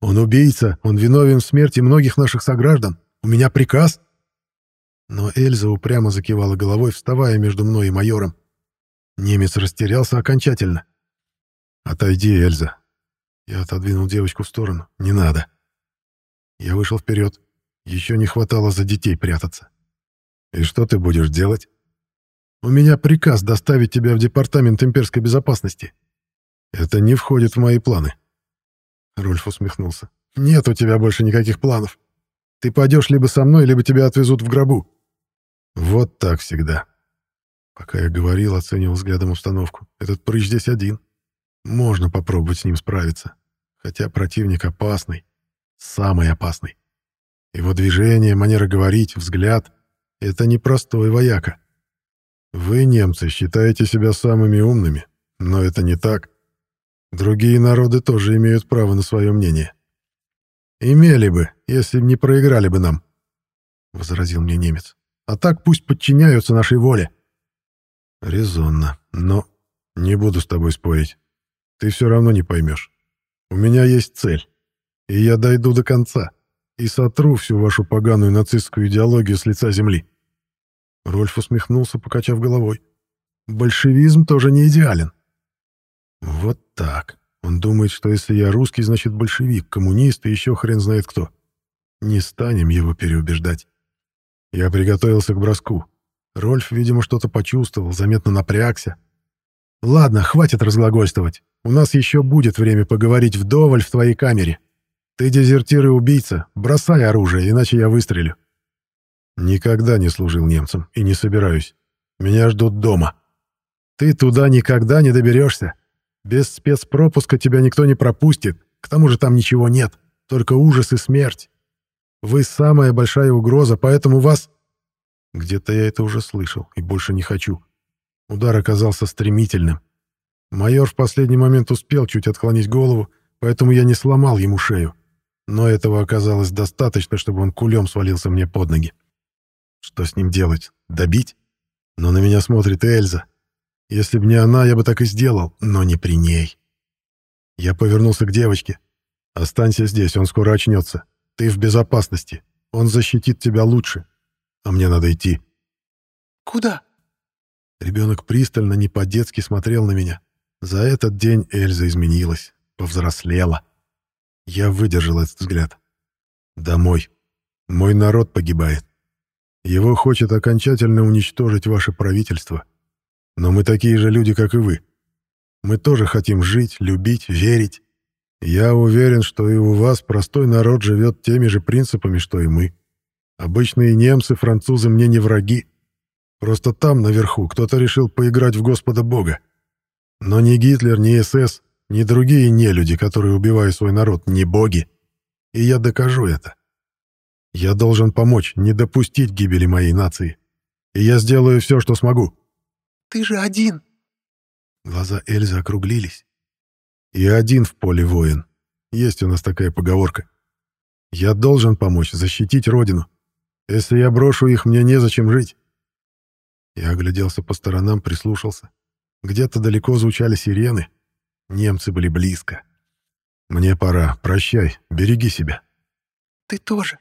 Он убийца, он виновен в смерти многих наших сограждан. У меня приказ. Но Эльза упрямо закивала головой, вставая между мной и майором. Немец растерялся окончательно. «Отойди, Эльза». Я отодвинул девочку в сторону. «Не надо». Я вышел вперед. Еще не хватало за детей прятаться. «И что ты будешь делать?» «У меня приказ доставить тебя в Департамент имперской безопасности». «Это не входит в мои планы». Рольф усмехнулся. «Нет у тебя больше никаких планов. Ты пойдешь либо со мной, либо тебя отвезут в гробу». Вот так всегда. Пока я говорил, оценивал взглядом обстановку. Этот прыщ здесь один. Можно попробовать с ним справиться. Хотя противник опасный. Самый опасный. Его движение, манера говорить, взгляд — это непростой вояка. Вы, немцы, считаете себя самыми умными, но это не так. Другие народы тоже имеют право на свое мнение. Имели бы, если не проиграли бы нам, — возразил мне немец. А так пусть подчиняются нашей воле. Резонно, но не буду с тобой спорить. Ты все равно не поймешь. У меня есть цель, и я дойду до конца и сотру всю вашу поганую нацистскую идеологию с лица земли. Рольф усмехнулся, покачав головой. Большевизм тоже не идеален. Вот так. Он думает, что если я русский, значит большевик, коммунист и еще хрен знает кто. Не станем его переубеждать. Я приготовился к броску. Рольф, видимо, что-то почувствовал, заметно напрягся. «Ладно, хватит разглагольствовать. У нас еще будет время поговорить вдоволь в твоей камере. Ты дезертир и убийца. Бросай оружие, иначе я выстрелю». Никогда не служил немцам и не собираюсь. Меня ждут дома. Ты туда никогда не доберешься. Без спецпропуска тебя никто не пропустит. К тому же там ничего нет, только ужас и смерть. Вы самая большая угроза, поэтому вас...» Где-то я это уже слышал и больше не хочу. Удар оказался стремительным. Майор в последний момент успел чуть отклонить голову, поэтому я не сломал ему шею. Но этого оказалось достаточно, чтобы он кулем свалился мне под ноги. Что с ним делать? Добить? Но на меня смотрит Эльза. Если бы не она, я бы так и сделал, но не при ней. Я повернулся к девочке. «Останься здесь, он скоро очнется. Ты в безопасности. Он защитит тебя лучше. А мне надо идти. Куда? Ребенок пристально, не по-детски смотрел на меня. За этот день Эльза изменилась, повзрослела. Я выдержал этот взгляд. Домой. Мой народ погибает. Его хочет окончательно уничтожить ваше правительство. Но мы такие же люди, как и вы. Мы тоже хотим жить, любить, верить. Я уверен, что и у вас простой народ живет теми же принципами, что и мы. Обычные немцы, французы мне не враги. Просто там, наверху, кто-то решил поиграть в Господа Бога. Но ни Гитлер, ни СС, ни другие нелюди, которые убивают свой народ, не боги. И я докажу это. Я должен помочь, не допустить гибели моей нации. И я сделаю все, что смогу. «Ты же один!» Глаза Эльзы округлились. И один в поле воин. Есть у нас такая поговорка. Я должен помочь, защитить родину. Если я брошу их, мне незачем жить. Я огляделся по сторонам, прислушался. Где-то далеко звучали сирены. Немцы были близко. Мне пора. Прощай. Береги себя. Ты тоже.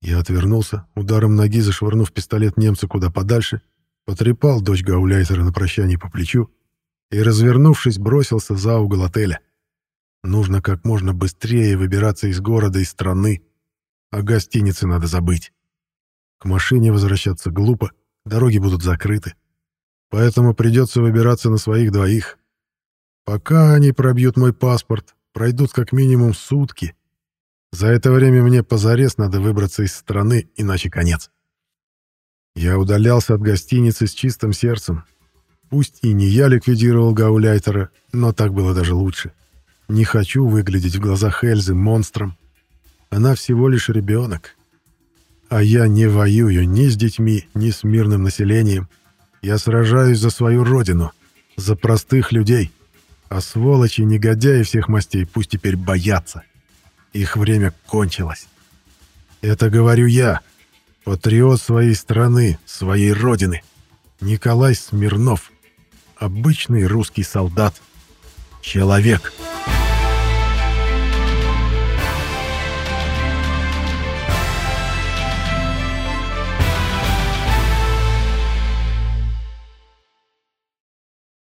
Я отвернулся, ударом ноги зашвырнув пистолет немца куда подальше, потрепал дочь Гауляйтера на прощание по плечу и, развернувшись, бросился за угол отеля. Нужно как можно быстрее выбираться из города и страны, а гостиницы надо забыть. К машине возвращаться глупо, дороги будут закрыты. Поэтому придется выбираться на своих двоих. Пока они пробьют мой паспорт, пройдут как минимум сутки. За это время мне позарез надо выбраться из страны, иначе конец. Я удалялся от гостиницы с чистым сердцем, Пусть и не я ликвидировал Гауляйтера, но так было даже лучше. Не хочу выглядеть в глазах Эльзы монстром. Она всего лишь ребенок. А я не воюю ни с детьми, ни с мирным населением. Я сражаюсь за свою родину, за простых людей. А сволочи, негодяи всех мастей пусть теперь боятся. Их время кончилось. Это говорю я, патриот своей страны, своей родины. Николай Смирнов обычный русский солдат. Человек. Человек.